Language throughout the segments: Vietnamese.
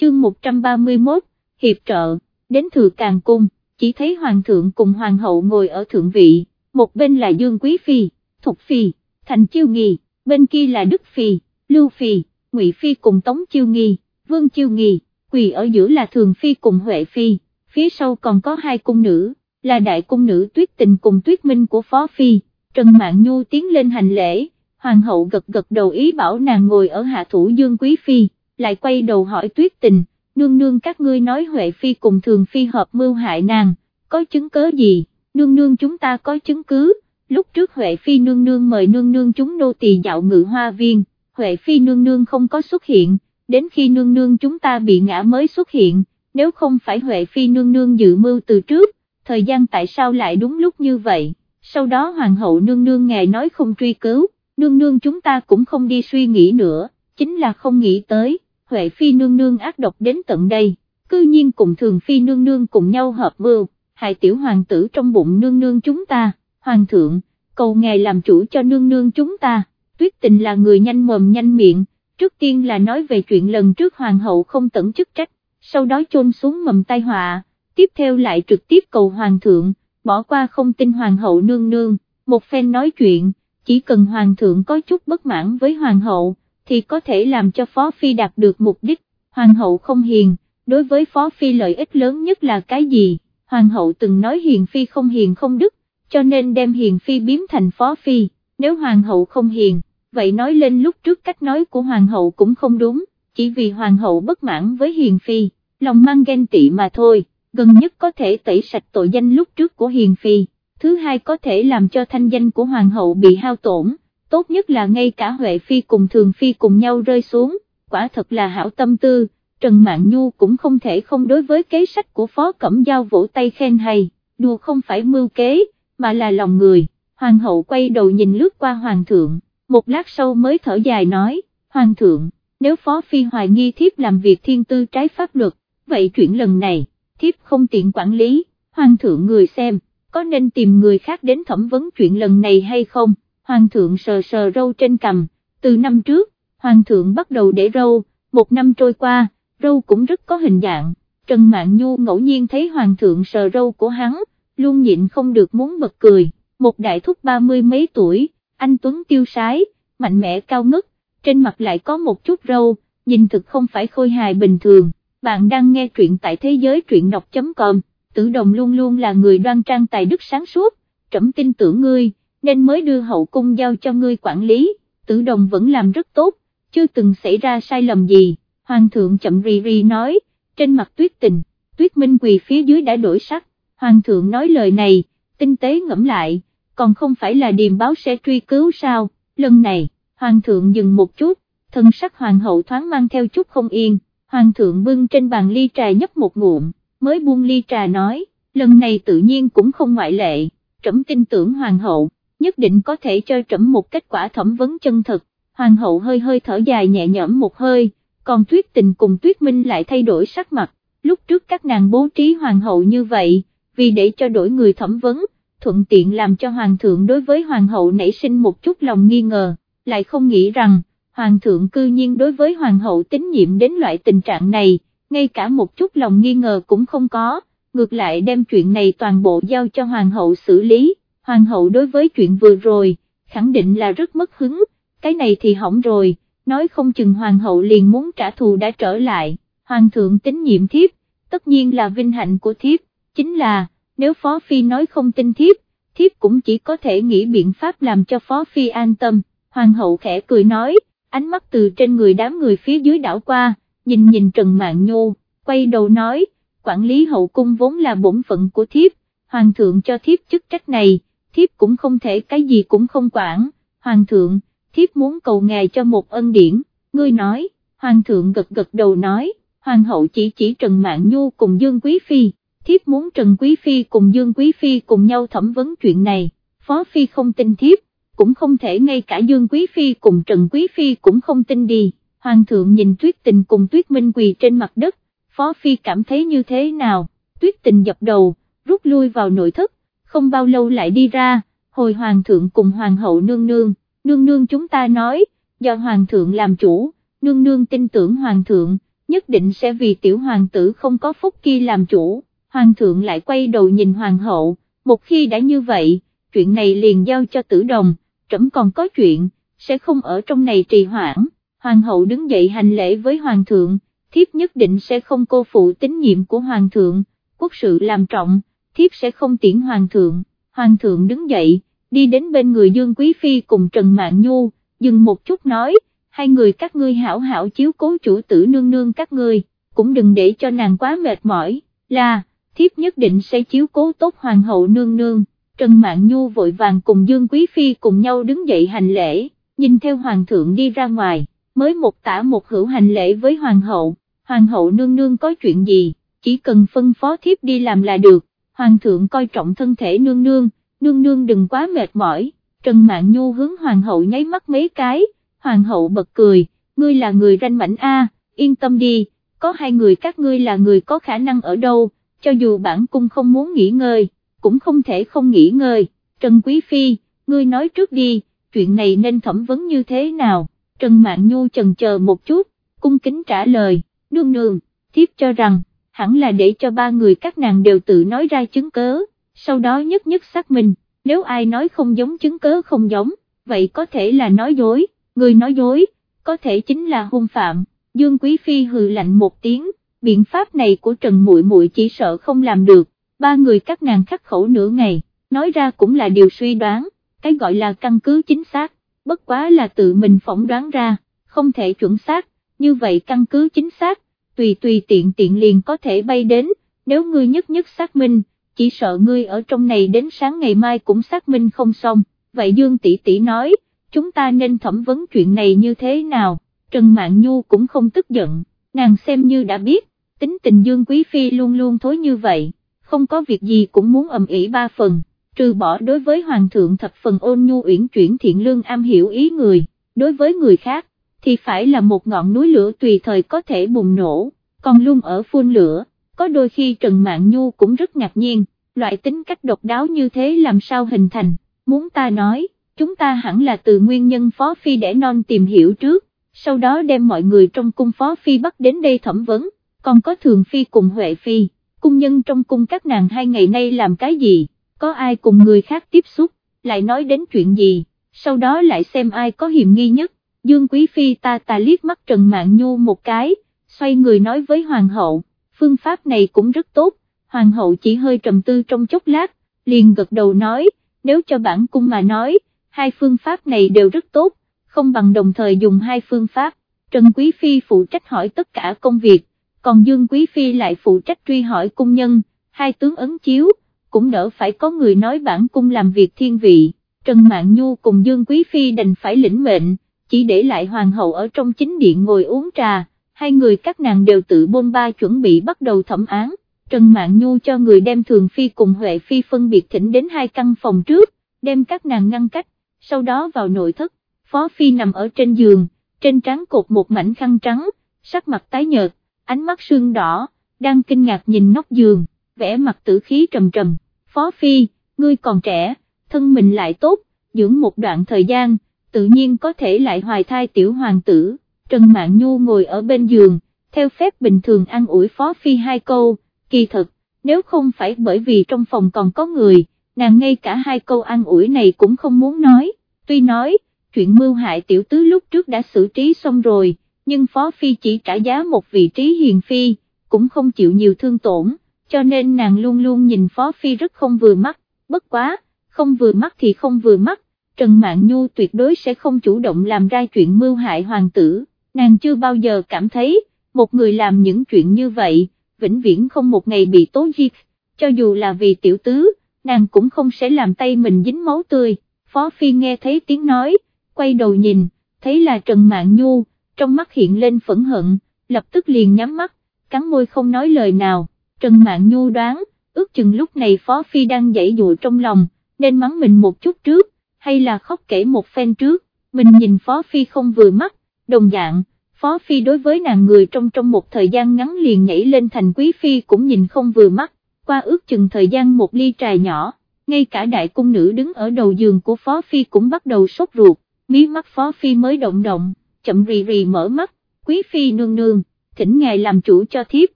chương 131, hiệp trợ, đến thừa càng cung, chỉ thấy hoàng thượng cùng hoàng hậu ngồi ở thượng vị, một bên là Dương Quý Phi, Thục Phi, Thành Chiêu Nghi, bên kia là Đức Phi, Lưu Phi, Ngụy Phi cùng Tống Chiêu Nghi, Vương Chiêu Nghi, quỳ ở giữa là Thường Phi cùng Huệ Phi, phía sau còn có hai cung nữ, là đại cung nữ Tuyết Tình cùng Tuyết Minh của Phó Phi, Trần Mạn Nhu tiến lên hành lễ, Hoàng hậu gật gật đầu ý bảo nàng ngồi ở hạ thủ Dương Quý Phi, lại quay đầu hỏi Tuyết Tình, nương nương các ngươi nói Huệ Phi cùng Thường Phi hợp mưu hại nàng, có chứng cớ gì, nương nương chúng ta có chứng cứ, lúc trước Huệ Phi nương nương mời nương nương chúng nô tỳ dạo ngự hoa viên, Huệ Phi nương nương không có xuất hiện, đến khi nương nương chúng ta bị ngã mới xuất hiện, nếu không phải Huệ Phi nương nương dự mưu từ trước, thời gian tại sao lại đúng lúc như vậy, sau đó Hoàng hậu nương nương ngài nói không truy cứu, nương nương chúng ta cũng không đi suy nghĩ nữa, chính là không nghĩ tới, Huệ Phi nương nương ác độc đến tận đây, cư nhiên cùng Thường Phi nương nương cùng nhau hợp mưu, hại tiểu hoàng tử trong bụng nương nương chúng ta, hoàng thượng, cầu ngài làm chủ cho nương nương chúng ta, tuyết tình là người nhanh mồm nhanh miệng, trước tiên là nói về chuyện lần trước hoàng hậu không tận chức trách, sau đó chôn xuống mầm tai họa, tiếp theo lại trực tiếp cầu hoàng thượng, bỏ qua không tin hoàng hậu nương nương, một phen nói chuyện, chỉ cần hoàng thượng có chút bất mãn với hoàng hậu, thì có thể làm cho phó phi đạt được mục đích, hoàng hậu không hiền, đối với phó phi lợi ích lớn nhất là cái gì, hoàng hậu từng nói hiền phi không hiền không đức, cho nên đem hiền phi biếm thành phó phi, nếu hoàng hậu không hiền, vậy nói lên lúc trước cách nói của hoàng hậu cũng không đúng, chỉ vì hoàng hậu bất mãn với hiền phi, lòng mang ghen tị mà thôi, gần nhất có thể tẩy sạch tội danh lúc trước của hiền phi, thứ hai có thể làm cho thanh danh của hoàng hậu bị hao tổn, tốt nhất là ngay cả Huệ Phi cùng Thường Phi cùng nhau rơi xuống, quả thật là hảo tâm tư, Trần Mạn Nhu cũng không thể không đối với kế sách của Phó Cẩm Giao vỗ tay khen hay, đùa không phải mưu kế, mà là lòng người, Hoàng hậu quay đầu nhìn lướt qua Hoàng thượng, một lát sau mới thở dài nói, Hoàng thượng, nếu Phó Phi hoài nghi thiếp làm việc thiên tư trái pháp luật, vậy chuyện lần này, thiếp không tiện quản lý, Hoàng thượng người xem, có nên tìm người khác đến thẩm vấn chuyện lần này hay không? Hoàng thượng sờ sờ râu trên cằm, từ năm trước, Hoàng thượng bắt đầu để râu, một năm trôi qua, râu cũng rất có hình dạng, Trần Mạn Nhu ngẫu nhiên thấy Hoàng thượng sờ râu của hắn, luôn nhịn không được muốn bật cười, một đại thúc ba mươi mấy tuổi, anh Tuấn tiêu sái, mạnh mẽ cao ngất, trên mặt lại có một chút râu, nhìn thực không phải khôi hài bình thường, bạn đang nghe truyện tại thế giới truyện đọc.com, tử đồng luôn luôn là người đoan trang tài đức sáng suốt, trẫm tin tưởng ngươi nên mới đưa hậu cung giao cho ngươi quản lý, tử đồng vẫn làm rất tốt, chưa từng xảy ra sai lầm gì, hoàng thượng chậm rì rì nói, trên mặt tuyết tình, tuyết minh quỳ phía dưới đã đổi sắc, hoàng thượng nói lời này, tinh tế ngẫm lại, còn không phải là điềm báo sẽ truy cứu sao, lần này, hoàng thượng dừng một chút, thân sắc hoàng hậu thoáng mang theo chút không yên, hoàng thượng bưng trên bàn ly trà nhấp một ngụm, mới buông ly trà nói, lần này tự nhiên cũng không ngoại lệ, trẫm tin tưởng hoàng hậu, nhất định có thể cho trẫm một kết quả thẩm vấn chân thực, hoàng hậu hơi hơi thở dài nhẹ nhõm một hơi, còn tuyết tình cùng tuyết minh lại thay đổi sắc mặt, lúc trước các nàng bố trí hoàng hậu như vậy, vì để cho đổi người thẩm vấn, thuận tiện làm cho hoàng thượng đối với hoàng hậu nảy sinh một chút lòng nghi ngờ, lại không nghĩ rằng, hoàng thượng cư nhiên đối với hoàng hậu tín nhiệm đến loại tình trạng này, ngay cả một chút lòng nghi ngờ cũng không có, ngược lại đem chuyện này toàn bộ giao cho hoàng hậu xử lý hoàng hậu đối với chuyện vừa rồi, khẳng định là rất mất hứng, cái này thì hỏng rồi, nói không chừng hoàng hậu liền muốn trả thù đã trở lại, hoàng thượng tín nhiệm thiếp, tất nhiên là vinh hạnh của thiếp, chính là, nếu phó phi nói không tin thiếp, thiếp cũng chỉ có thể nghĩ biện pháp làm cho phó phi an tâm, hoàng hậu khẽ cười nói, ánh mắt từ trên người đám người phía dưới đảo qua, nhìn nhìn Trần Mạn Nhô, quay đầu nói, quản lý hậu cung vốn là bổn phận của thiếp, hoàng thượng cho thiếp chức trách này, thiếp cũng không thể cái gì cũng không quản, hoàng thượng, thiếp muốn cầu ngài cho một ân điển, ngươi nói, hoàng thượng gật gật đầu nói, hoàng hậu chỉ chỉ Trần Mạn Nhu cùng Dương Quý Phi, thiếp muốn Trần Quý Phi cùng Dương Quý Phi cùng nhau thẩm vấn chuyện này, Phó Phi không tin thiếp, cũng không thể ngay cả Dương Quý Phi cùng Trần Quý Phi cũng không tin đi, hoàng thượng nhìn tuyết tình cùng tuyết minh quỳ trên mặt đất, Phó Phi cảm thấy như thế nào, tuyết tình dập đầu, rút lui vào nội thất, không bao lâu lại đi ra, hồi hoàng thượng cùng hoàng hậu nương nương, nương nương chúng ta nói, do hoàng thượng làm chủ, nương nương tin tưởng hoàng thượng, nhất định sẽ vì tiểu hoàng tử không có phúc kia làm chủ, hoàng thượng lại quay đầu nhìn hoàng hậu, một khi đã như vậy, chuyện này liền giao cho tử đồng, trẫm còn có chuyện, sẽ không ở trong này trì hoãn, hoàng hậu đứng dậy hành lễ với hoàng thượng, thiếp nhất định sẽ không cô phụ tín nhiệm của hoàng thượng, quốc sự làm trọng, thiếp sẽ không tiễn hoàng thượng, hoàng thượng đứng dậy, đi đến bên người Dương Quý Phi cùng Trần Mạn Nhu, dừng một chút nói, hai người các ngươi hảo hảo chiếu cố chủ tử nương nương các ngươi, cũng đừng để cho nàng quá mệt mỏi, là, thiếp nhất định sẽ chiếu cố tốt hoàng hậu nương nương, Trần Mạn Nhu vội vàng cùng Dương Quý Phi cùng nhau đứng dậy hành lễ, nhìn theo hoàng thượng đi ra ngoài, mới một tả một hữu hành lễ với hoàng hậu, hoàng hậu nương nương có chuyện gì, chỉ cần phân phó thiếp đi làm là được, hoàng thượng coi trọng thân thể nương nương, nương nương đừng quá mệt mỏi, Trần Mạn Nhu hướng hoàng hậu nháy mắt mấy cái, hoàng hậu bật cười, ngươi là người ranh mảnh A, yên tâm đi, có hai người các ngươi là người có khả năng ở đâu, cho dù bản cung không muốn nghỉ ngơi, cũng không thể không nghỉ ngơi, Trần Quý Phi, ngươi nói trước đi, chuyện này nên thẩm vấn như thế nào, Trần Mạn Nhu chần chờ một chút, cung kính trả lời, nương nương, thiếp cho rằng, hẳn là để cho ba người các nàng đều tự nói ra chứng cớ, sau đó nhất nhất xác minh, nếu ai nói không giống chứng cớ không giống, vậy có thể là nói dối, người nói dối, có thể chính là hung phạm, Dương Quý Phi hừ lạnh một tiếng, biện pháp này của Trần Muội Muội chỉ sợ không làm được, ba người các nàng khắc khẩu nửa ngày, nói ra cũng là điều suy đoán, cái gọi là căn cứ chính xác, bất quá là tự mình phỏng đoán ra, không thể chuẩn xác, như vậy căn cứ chính xác, tùy tùy tiện tiện liền có thể bay đến, nếu ngươi nhất nhất xác minh, chỉ sợ ngươi ở trong này đến sáng ngày mai cũng xác minh không xong, vậy Dương Tỷ Tỷ nói, chúng ta nên thẩm vấn chuyện này như thế nào, Trần Mạn Nhu cũng không tức giận, nàng xem như đã biết, tính tình Dương Quý Phi luôn luôn thối như vậy, không có việc gì cũng muốn ầm ĩ ba phần, trừ bỏ đối với Hoàng thượng thập phần ôn nhu uyển chuyển thiện lương am hiểu ý người, đối với người khác, thì phải là một ngọn núi lửa tùy thời có thể bùng nổ, còn luôn ở phun lửa, có đôi khi Trần Mạn Nhu cũng rất ngạc nhiên, loại tính cách độc đáo như thế làm sao hình thành, muốn ta nói, chúng ta hẳn là từ nguyên nhân Phó Phi để non tìm hiểu trước, sau đó đem mọi người trong cung Phó Phi bắt đến đây thẩm vấn, còn có Thường Phi cùng Huệ Phi, cung nhân trong cung các nàng hai ngày nay làm cái gì, có ai cùng người khác tiếp xúc, lại nói đến chuyện gì, sau đó lại xem ai có hiểm nghi nhất, Dương Quý Phi ta ta liếc mắt Trần Mạn Nhu một cái, xoay người nói với Hoàng hậu, phương pháp này cũng rất tốt, Hoàng hậu chỉ hơi trầm tư trong chốc lát, liền gật đầu nói, nếu cho bản cung mà nói, hai phương pháp này đều rất tốt, không bằng đồng thời dùng hai phương pháp, Trần Quý Phi phụ trách hỏi tất cả công việc, còn Dương Quý Phi lại phụ trách truy hỏi cung nhân, hai tướng ấn chiếu, cũng đỡ phải có người nói bản cung làm việc thiên vị, Trần Mạn Nhu cùng Dương Quý Phi đành phải lĩnh mệnh, chỉ để lại hoàng hậu ở trong chính điện ngồi uống trà, hai người các nàng đều tự bôn ba chuẩn bị bắt đầu thẩm án, Trần Mạn Nhu cho người đem Thường Phi cùng Huệ Phi phân biệt thỉnh đến hai căn phòng trước, đem các nàng ngăn cách, sau đó vào nội thất, Phó Phi nằm ở trên giường, trên trán cột một mảnh khăn trắng, sắc mặt tái nhợt, ánh mắt sương đỏ, đang kinh ngạc nhìn nóc giường, vẽ mặt tử khí trầm trầm, Phó Phi, ngươi còn trẻ, thân mình lại tốt, dưỡng một đoạn thời gian, tự nhiên có thể lại hoài thai tiểu hoàng tử, Trần Mạn Nhu ngồi ở bên giường, theo phép bình thường ăn ủi Phó Phi hai câu, kỳ thật, nếu không phải bởi vì trong phòng còn có người, nàng ngay cả hai câu ăn ủi này cũng không muốn nói, tuy nói, chuyện mưu hại tiểu tứ lúc trước đã xử trí xong rồi, nhưng Phó Phi chỉ trả giá một vị trí hiền phi, cũng không chịu nhiều thương tổn, cho nên nàng luôn luôn nhìn Phó Phi rất không vừa mắt, bất quá, không vừa mắt thì không vừa mắt, Trần Mạn Nhu tuyệt đối sẽ không chủ động làm ra chuyện mưu hại hoàng tử, nàng chưa bao giờ cảm thấy, một người làm những chuyện như vậy, vĩnh viễn không một ngày bị tố giết, cho dù là vì tiểu tứ, nàng cũng không sẽ làm tay mình dính máu tươi, Phó Phi nghe thấy tiếng nói, quay đầu nhìn, thấy là Trần Mạn Nhu, trong mắt hiện lên phẫn hận, lập tức liền nhắm mắt, cắn môi không nói lời nào, Trần Mạn Nhu đoán, ước chừng lúc này Phó Phi đang dãy dụa trong lòng, nên mắng mình một chút trước, hay là khóc kể một phen trước, mình nhìn Phó Phi không vừa mắt, đồng dạng, Phó Phi đối với nàng người trong trong một thời gian ngắn liền nhảy lên thành Quý Phi cũng nhìn không vừa mắt, qua ước chừng thời gian một ly trà nhỏ, ngay cả đại cung nữ đứng ở đầu giường của Phó Phi cũng bắt đầu sốt ruột, mí mắt Phó Phi mới động động, chậm rì rì mở mắt, Quý Phi nương nương, thỉnh ngài làm chủ cho thiếp,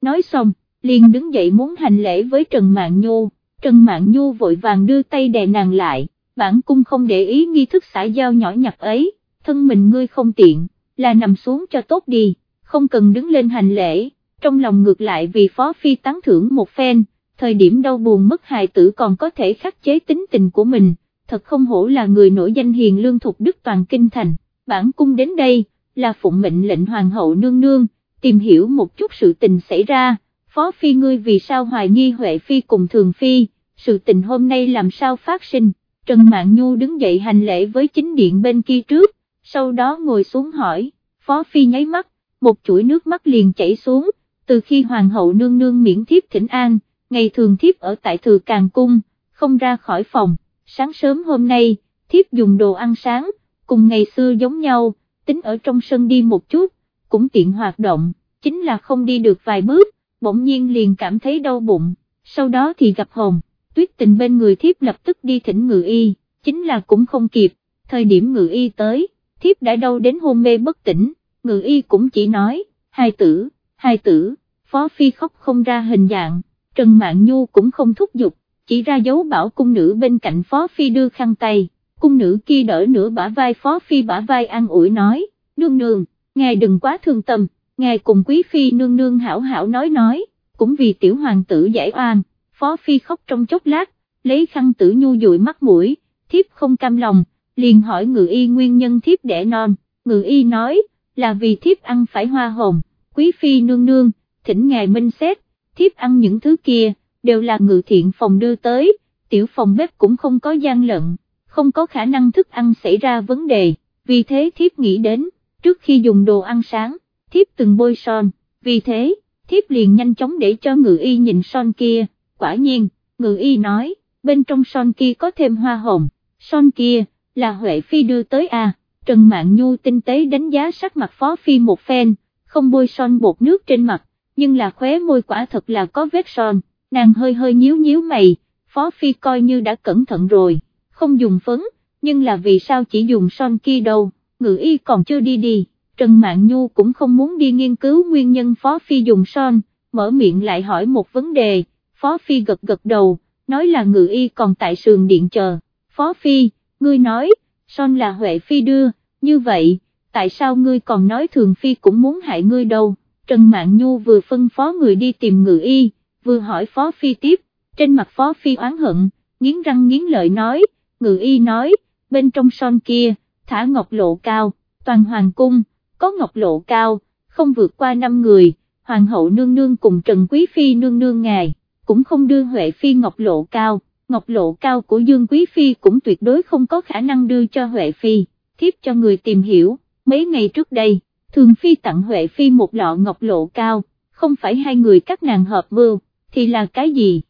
nói xong, liền đứng dậy muốn hành lễ với Trần mạng Nhu, Trần mạng Nhu vội vàng đưa tay đè nàng lại, bản cung không để ý nghi thức xã giao nhỏ nhặt ấy, thân mình ngươi không tiện, là nằm xuống cho tốt đi, không cần đứng lên hành lễ, trong lòng ngược lại vì Phó Phi tán thưởng một phen, thời điểm đau buồn mất hài tử còn có thể khắc chế tính tình của mình, thật không hổ là người nổi danh hiền lương thuộc đức toàn kinh thành, bản cung đến đây, là phụng mệnh lệnh hoàng hậu nương nương, tìm hiểu một chút sự tình xảy ra, Phó Phi ngươi vì sao hoài nghi Huệ Phi cùng Thường Phi, sự tình hôm nay làm sao phát sinh, Trần Mạn Nhu đứng dậy hành lễ với chính điện bên kia trước, sau đó ngồi xuống hỏi, Phó Phi nháy mắt, một chuỗi nước mắt liền chảy xuống, từ khi Hoàng hậu nương nương miễn thiếp thỉnh an, ngày thường thiếp ở tại thừa càng cung, không ra khỏi phòng, sáng sớm hôm nay, thiếp dùng đồ ăn sáng, cùng ngày xưa giống nhau, tính ở trong sân đi một chút, cũng tiện hoạt động, chính là không đi được vài bước, bỗng nhiên liền cảm thấy đau bụng, sau đó thì gặp hồn, tuyết tình bên người thiếp lập tức đi thỉnh ngự y, chính là cũng không kịp, thời điểm ngự y tới, thiếp đã đau đến hôn mê bất tỉnh, ngự y cũng chỉ nói, hai tử, hai tử, phó phi khóc không ra hình dạng, Trần Mạn Nhu cũng không thúc giục, chỉ ra dấu bảo cung nữ bên cạnh phó phi đưa khăn tay, cung nữ kia đỡ nửa bả vai phó phi bả vai an ủi nói, nương nương, ngài đừng quá thương tâm, ngài cùng quý phi nương nương hảo hảo nói nói, cũng vì tiểu hoàng tử giải oan, phó phi khóc trong chốc lát, lấy khăn tử nhu dụi mắt mũi, thiếp không cam lòng, liền hỏi ngự y nguyên nhân thiếp đẻ non, ngự y nói, là vì thiếp ăn phải hoa hồng, quý phi nương nương, thỉnh ngài minh xét, thiếp ăn những thứ kia, đều là ngự thiện phòng đưa tới, tiểu phòng bếp cũng không có gian lận, không có khả năng thức ăn xảy ra vấn đề, vì thế thiếp nghĩ đến, trước khi dùng đồ ăn sáng, thiếp từng bôi son, vì thế, thiếp liền nhanh chóng để cho ngự y nhìn son kia, quả nhiên, ngự y nói, bên trong son kia có thêm hoa hồng, son kia, là Huệ Phi đưa tới à, Trần Mạn Nhu tinh tế đánh giá sắc mặt Phó Phi một phen, không bôi son bột nước trên mặt, nhưng là khóe môi quả thật là có vết son, nàng hơi hơi nhíu nhíu mày, Phó Phi coi như đã cẩn thận rồi, không dùng phấn, nhưng là vì sao chỉ dùng son kia đâu, ngự y còn chưa đi đi, Trần Mạn Nhu cũng không muốn đi nghiên cứu nguyên nhân Phó Phi dùng son, mở miệng lại hỏi một vấn đề, Phó Phi gật gật đầu, nói là ngự y còn tại sườn điện chờ, Phó Phi, ngươi nói, son là Huệ Phi đưa, như vậy, tại sao ngươi còn nói Thường Phi cũng muốn hại ngươi đâu, Trần Mạn Nhu vừa phân phó người đi tìm ngự y, vừa hỏi Phó Phi tiếp, trên mặt Phó Phi oán hận, nghiến răng nghiến lợi nói, ngự y nói, bên trong son kia, thả ngọc lộ cao, toàn hoàng cung, có ngọc lộ cao, không vượt qua năm người, hoàng hậu nương nương cùng Trần Quý Phi nương nương ngài, cũng không đưa Huệ Phi ngọc lộ cao, ngọc lộ cao của Dương Quý Phi cũng tuyệt đối không có khả năng đưa cho Huệ Phi, thiếp cho người tìm hiểu, mấy ngày trước đây, Thường Phi tặng Huệ Phi một lọ ngọc lộ cao, không phải hai người các nàng hợp mưu, thì là cái gì?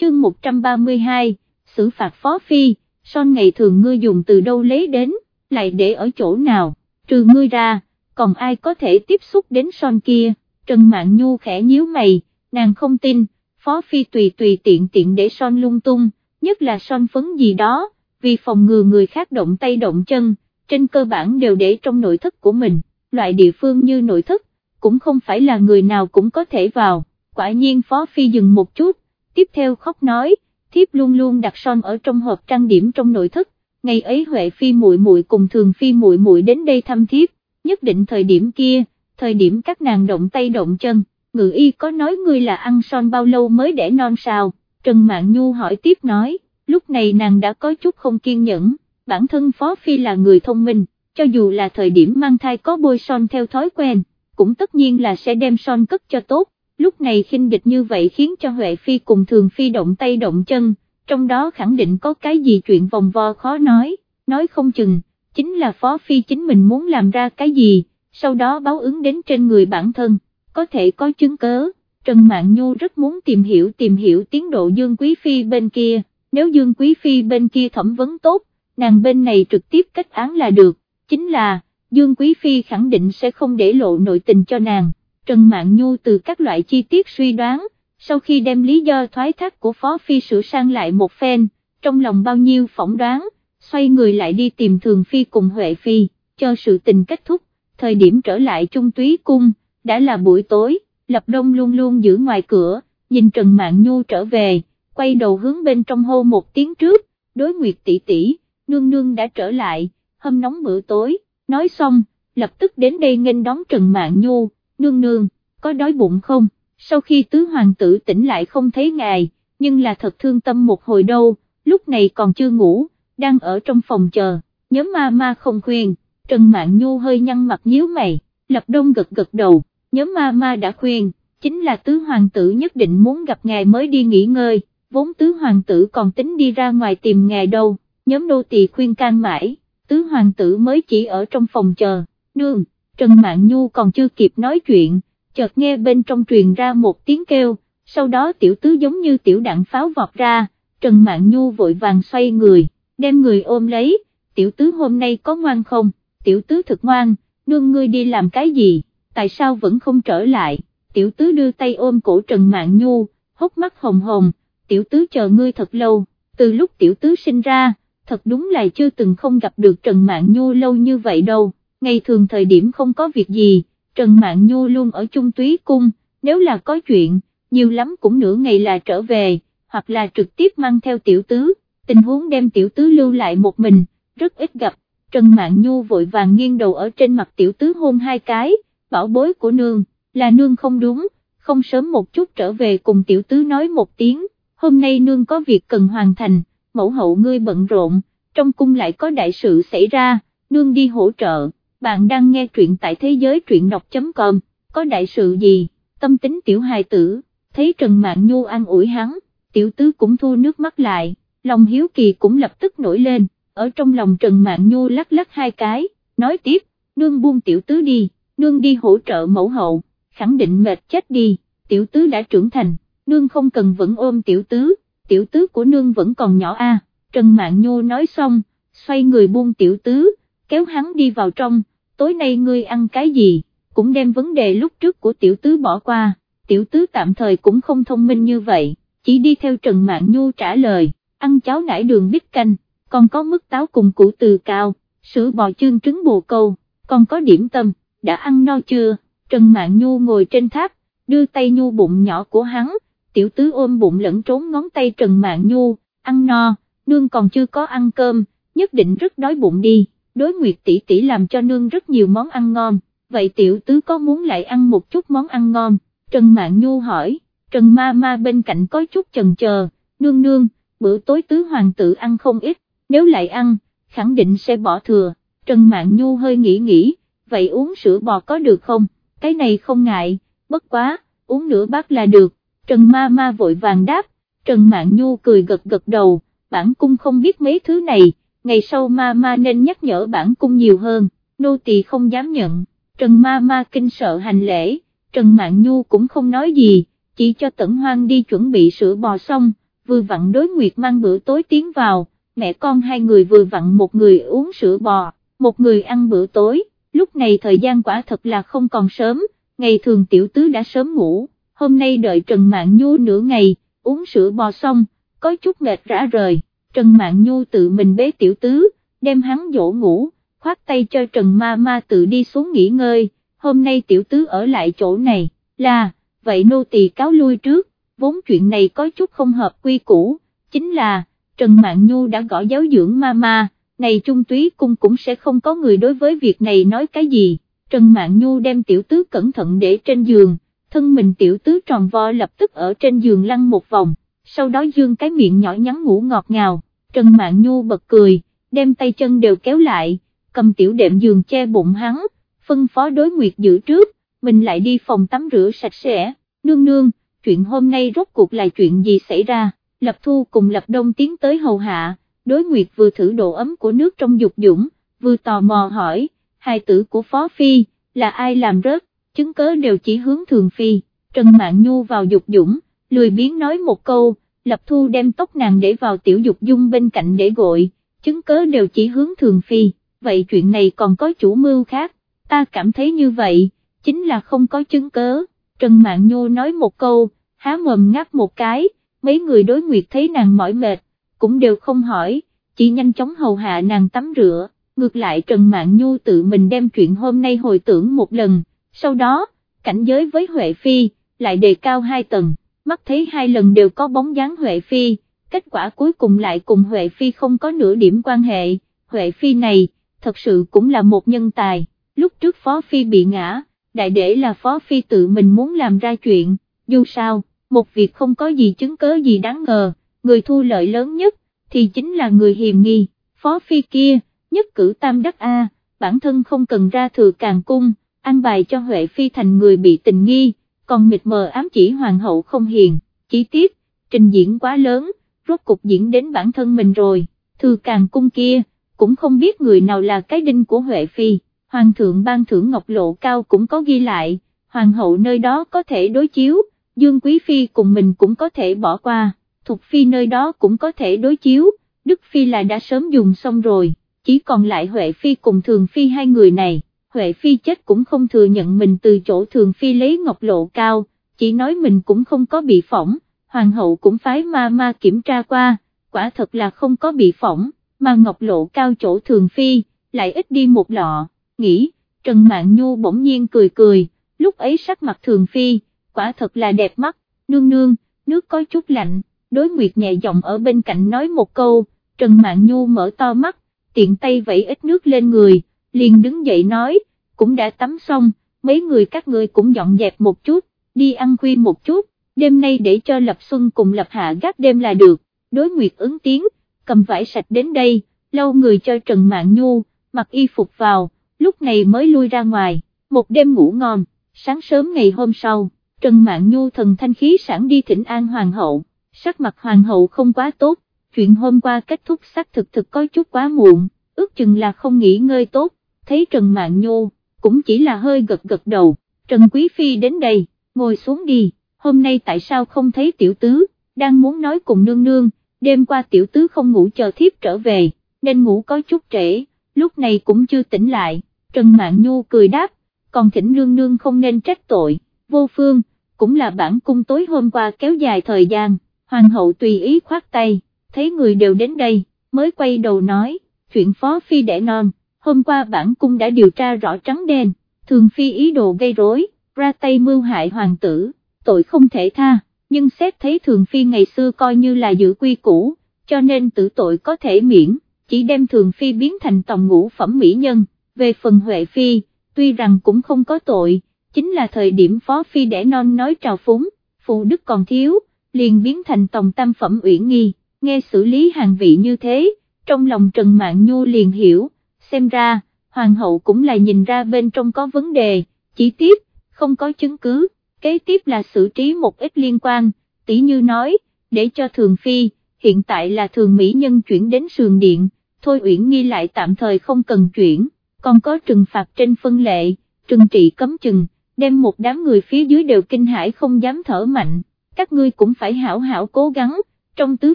Chương 132, xử phạt Phó Phi, son ngày thường ngươi dùng từ đâu lấy đến, lại để ở chỗ nào, trừ ngươi ra, còn ai có thể tiếp xúc đến son kia, Trần mạng Nhu khẽ nhíu mày, nàng không tin, Phó Phi tùy tùy tiện tiện để son lung tung, nhất là son phấn gì đó, vì phòng ngừa người khác động tay động chân, trên cơ bản đều để trong nội thất của mình, loại địa phương như nội thất, cũng không phải là người nào cũng có thể vào, quả nhiên Phó Phi dừng một chút, tiếp theo khóc nói, thiếp luôn luôn đặt son ở trong hộp trang điểm trong nội thất, ngày ấy Huệ Phi muội muội cùng Thường Phi muội muội đến đây thăm thiếp, nhất định thời điểm kia, thời điểm các nàng động tay động chân, ngự y có nói ngươi là ăn son bao lâu mới để non sao, Trần Mạn Nhu hỏi tiếp nói, lúc này nàng đã có chút không kiên nhẫn, bản thân Phó Phi là người thông minh, cho dù là thời điểm mang thai có bôi son theo thói quen, cũng tất nhiên là sẽ đem son cất cho tốt, lúc này khinh địch như vậy khiến cho Huệ Phi cùng Thường Phi động tay động chân, trong đó khẳng định có cái gì chuyện vòng vo khó nói, nói không chừng, chính là Phó Phi chính mình muốn làm ra cái gì, sau đó báo ứng đến trên người bản thân, có thể có chứng cớ, Trần Mạn Nhu rất muốn tìm hiểu tìm hiểu tiến độ Dương Quý Phi bên kia, nếu Dương Quý Phi bên kia thẩm vấn tốt, nàng bên này trực tiếp kết án là được, chính là, Dương Quý Phi khẳng định sẽ không để lộ nội tình cho nàng, Trần Mạn Nhu từ các loại chi tiết suy đoán, sau khi đem lý do thoái thác của Phó Phi sửa sang lại một phen, trong lòng bao nhiêu phỏng đoán, xoay người lại đi tìm Thường Phi cùng Huệ Phi, cho sự tình kết thúc, thời điểm trở lại trung túy cung, đã là buổi tối, Lập Đông luôn luôn giữ ngoài cửa, nhìn Trần Mạn Nhu trở về, quay đầu hướng bên trong hô một tiếng trước, đối nguyệt tỷ tỷ, nương nương đã trở lại, hâm nóng bữa tối, nói xong, lập tức đến đây nghênh đón Trần Mạn Nhu, nương nương, có đói bụng không, sau khi tứ hoàng tử tỉnh lại không thấy ngài, nhưng là thật thương tâm một hồi đâu, lúc này còn chưa ngủ, đang ở trong phòng chờ, nhóm ma ma không khuyên, Trần Mạn Nhu hơi nhăn mặt nhíu mày, lập đông gật gật đầu, nhóm ma ma đã khuyên, chính là tứ hoàng tử nhất định muốn gặp ngài mới đi nghỉ ngơi, vốn tứ hoàng tử còn tính đi ra ngoài tìm ngài đâu, nhóm nô tỳ khuyên can mãi, tứ hoàng tử mới chỉ ở trong phòng chờ, nương, Trần Mạn Nhu còn chưa kịp nói chuyện, chợt nghe bên trong truyền ra một tiếng kêu, sau đó tiểu tứ giống như tiểu đạn pháo vọt ra, Trần Mạn Nhu vội vàng xoay người, đem người ôm lấy, tiểu tứ hôm nay có ngoan không, tiểu tứ thực ngoan, nương ngươi đi làm cái gì, tại sao vẫn không trở lại, tiểu tứ đưa tay ôm cổ Trần Mạn Nhu, hốc mắt hồng hồng, tiểu tứ chờ ngươi thật lâu, từ lúc tiểu tứ sinh ra, thật đúng là chưa từng không gặp được Trần Mạn Nhu lâu như vậy đâu, ngày thường thời điểm không có việc gì, Trần Mạn Nhu luôn ở chung túy cung, nếu là có chuyện, nhiều lắm cũng nửa ngày là trở về, hoặc là trực tiếp mang theo tiểu tứ, tình huống đem tiểu tứ lưu lại một mình, rất ít gặp, Trần Mạn Nhu vội vàng nghiêng đầu ở trên mặt tiểu tứ hôn hai cái, bảo bối của nương, là nương không đúng, không sớm một chút trở về cùng tiểu tứ nói một tiếng, hôm nay nương có việc cần hoàn thành, mẫu hậu ngươi bận rộn, trong cung lại có đại sự xảy ra, nương đi hỗ trợ, bạn đang nghe truyện tại thế giới truyện đọc.com, có đại sự gì, tâm tính tiểu hài tử, thấy Trần mạng Nhu an ủi hắn, tiểu tứ cũng thu nước mắt lại, lòng hiếu kỳ cũng lập tức nổi lên, ở trong lòng Trần mạng Nhu lắc lắc hai cái, nói tiếp, nương buông tiểu tứ đi, nương đi hỗ trợ mẫu hậu, khẳng định mệt chết đi, tiểu tứ đã trưởng thành, nương không cần vẫn ôm tiểu tứ, tiểu tứ của nương vẫn còn nhỏ a. Trần Mạn Nhu nói xong, xoay người buông tiểu tứ, kéo hắn đi vào trong, tối nay ngươi ăn cái gì, cũng đem vấn đề lúc trước của tiểu tứ bỏ qua, tiểu tứ tạm thời cũng không thông minh như vậy, chỉ đi theo Trần Mạn Nhu trả lời, ăn cháo nải đường bít canh, còn có mức táo cùng củ từ cao, sữa bò chương trứng bồ câu, còn có điểm tâm, đã ăn no chưa, Trần Mạn Nhu ngồi trên tháp, đưa tay nhu bụng nhỏ của hắn, tiểu tứ ôm bụng lẫn trốn ngón tay Trần Mạn Nhu, ăn no, nương còn chưa có ăn cơm, nhất định rất đói bụng đi, đối nguyệt tỷ tỷ làm cho nương rất nhiều món ăn ngon, vậy tiểu tứ có muốn lại ăn một chút món ăn ngon, Trần Mạn Nhu hỏi, Trần Ma Ma bên cạnh có chút chần chờ, nương nương, bữa tối tứ hoàng tử ăn không ít, nếu lại ăn, khẳng định sẽ bỏ thừa, Trần Mạn Nhu hơi nghĩ nghĩ, vậy uống sữa bò có được không, cái này không ngại, bất quá, uống nửa bát là được, Trần Ma Ma vội vàng đáp, Trần Mạn Nhu cười gật gật đầu, bản cung không biết mấy thứ này, ngày sau Ma Ma nên nhắc nhở bản cung nhiều hơn, nô tỳ không dám nhận, Trần Ma Ma kinh sợ hành lễ, Trần Mạn Nhu cũng không nói gì, chỉ cho Tẩn Hoang đi chuẩn bị sữa bò xong, vừa vặn đối nguyệt mang bữa tối tiến vào, mẹ con hai người vừa vặn một người uống sữa bò, một người ăn bữa tối, lúc này thời gian quả thật là không còn sớm, ngày thường tiểu tứ đã sớm ngủ, hôm nay đợi Trần Mạn Nhu nửa ngày, uống sữa bò xong, có chút mệt rã rời, Trần Mạn Nhu tự mình bế tiểu tứ, đem hắn dỗ ngủ, khoát tay cho Trần Ma Ma tự đi xuống nghỉ ngơi, hôm nay tiểu tứ ở lại chỗ này, là, vậy nô tỳ cáo lui trước, vốn chuyện này có chút không hợp quy củ, chính là, Trần Mạn Nhu đã gõ giáo dưỡng ma ma, này trung túy cung cũng sẽ không có người đối với việc này nói cái gì, Trần Mạn Nhu đem tiểu tứ cẩn thận để trên giường, thân mình tiểu tứ tròn vo lập tức ở trên giường lăn một vòng, sau đó dương cái miệng nhỏ nhắn ngủ ngọt ngào, Trần Mạn Nhu bật cười, đem tay chân đều kéo lại, cầm tiểu đệm giường che bụng hắn, phân phó đối nguyệt giữ trước, mình lại đi phòng tắm rửa sạch sẽ, nương nương, chuyện hôm nay rốt cuộc là chuyện gì xảy ra, Lập Thu cùng Lập Đông tiến tới hầu hạ, đối nguyệt vừa thử độ ấm của nước trong dục dũng, vừa tò mò hỏi, hài tử của Phó Phi, là ai làm rớt, chứng cớ đều chỉ hướng Thường Phi, Trần Mạn Nhu vào dục dũng, lười biến nói một câu, Lập Thu đem tóc nàng để vào tiểu dục dung bên cạnh để gội, chứng cớ đều chỉ hướng Thường Phi, vậy chuyện này còn có chủ mưu khác, ta cảm thấy như vậy, chính là không có chứng cớ, Trần Mạn Nhu nói một câu, há mồm ngáp một cái, mấy người đối nguyệt thấy nàng mỏi mệt, cũng đều không hỏi, chỉ nhanh chóng hầu hạ nàng tắm rửa, ngược lại Trần Mạn Nhu tự mình đem chuyện hôm nay hồi tưởng một lần, sau đó, cảnh giới với Huệ Phi, lại đề cao hai tầng, mắt thấy hai lần đều có bóng dáng Huệ Phi, kết quả cuối cùng lại cùng Huệ Phi không có nửa điểm quan hệ, Huệ Phi này, thật sự cũng là một nhân tài, lúc trước Phó Phi bị ngã, đại để là Phó Phi tự mình muốn làm ra chuyện, dù sao, một việc không có gì chứng cớ gì đáng ngờ, người thu lợi lớn nhất, thì chính là người hiềm nghi, Phó Phi kia, nhất cử tam đắc A, bản thân không cần ra thừa càng cung, an bài cho Huệ Phi thành người bị tình nghi, còn mịt mờ ám chỉ hoàng hậu không hiền, chỉ tiếc, trình diễn quá lớn, rốt cục diễn đến bản thân mình rồi, thừa càng cung kia, cũng không biết người nào là cái đinh của Huệ Phi, hoàng thượng ban thưởng ngọc lộ cao cũng có ghi lại, hoàng hậu nơi đó có thể đối chiếu, Dương Quý Phi cùng mình cũng có thể bỏ qua, Thục Phi nơi đó cũng có thể đối chiếu, Đức Phi là đã sớm dùng xong rồi, chỉ còn lại Huệ Phi cùng Thường Phi hai người này, Huệ Phi chết cũng không thừa nhận mình từ chỗ Thường Phi lấy ngọc lộ cao, chỉ nói mình cũng không có bị phỏng, Hoàng hậu cũng phái ma ma kiểm tra qua, quả thật là không có bị phỏng, mà ngọc lộ cao chỗ Thường Phi, lại ít đi một lọ, nghĩ, Trần Mạn Nhu bỗng nhiên cười cười, lúc ấy sắc mặt Thường Phi, quả thật là đẹp mắt, nương nương, nước có chút lạnh, đối nguyệt nhẹ giọng ở bên cạnh nói một câu, Trần Mạn Nhu mở to mắt, tiện tay vẫy ít nước lên người, liền đứng dậy nói, cũng đã tắm xong, mấy người các ngươi cũng dọn dẹp một chút, đi ăn khuya một chút, đêm nay để cho Lập Xuân cùng Lập Hạ gác đêm là được, đối nguyệt ứng tiếng, cầm vải sạch đến đây, lau người cho Trần Mạn Nhu, mặc y phục vào, lúc này mới lui ra ngoài, một đêm ngủ ngon, sáng sớm ngày hôm sau, Trần Mạn Nhu thần thanh khí sẵn đi thỉnh an hoàng hậu, sắc mặt hoàng hậu không quá tốt, chuyện hôm qua kết thúc xác thực thực có chút quá muộn, ước chừng là không nghỉ ngơi tốt, thấy Trần Mạn Nhu, cũng chỉ là hơi gật gật đầu, Trần Quý Phi đến đây, ngồi xuống đi, hôm nay tại sao không thấy tiểu tứ, đang muốn nói cùng nương nương, đêm qua tiểu tứ không ngủ chờ thiếp trở về, nên ngủ có chút trễ, lúc này cũng chưa tỉnh lại, Trần Mạn Nhu cười đáp, còn thỉnh nương nương không nên trách tội, vô phương, cũng là bản cung tối hôm qua kéo dài thời gian, hoàng hậu tùy ý khoát tay, thấy người đều đến đây, mới quay đầu nói, chuyện phó phi đẻ non, hôm qua bản cung đã điều tra rõ trắng đen, thường phi ý đồ gây rối, ra tay mưu hại hoàng tử, tội không thể tha, nhưng xét thấy thường phi ngày xưa coi như là giữ quy củ, cho nên tử tội có thể miễn, chỉ đem thường phi biến thành tòng ngũ phẩm mỹ nhân, về phần Huệ phi, tuy rằng cũng không có tội, chính là thời điểm phó phi đẻ non nói trào phúng, phụ đức còn thiếu, liền biến thành tòng tam phẩm uyển nghi, nghe xử lý hàng vị như thế, trong lòng Trần Mạn Nhu liền hiểu, xem ra, hoàng hậu cũng là nhìn ra bên trong có vấn đề, chỉ tiếp, không có chứng cứ, kế tiếp là xử trí một ít liên quan, tỷ như nói, để cho thường phi, hiện tại là thường mỹ nhân chuyển đến sườn điện, thôi uyển nghi lại tạm thời không cần chuyển, còn có trừng phạt trên phân lệ, trừng trị cấm chừng, đem một đám người phía dưới đều kinh hãi không dám thở mạnh, các ngươi cũng phải hảo hảo cố gắng, trong tứ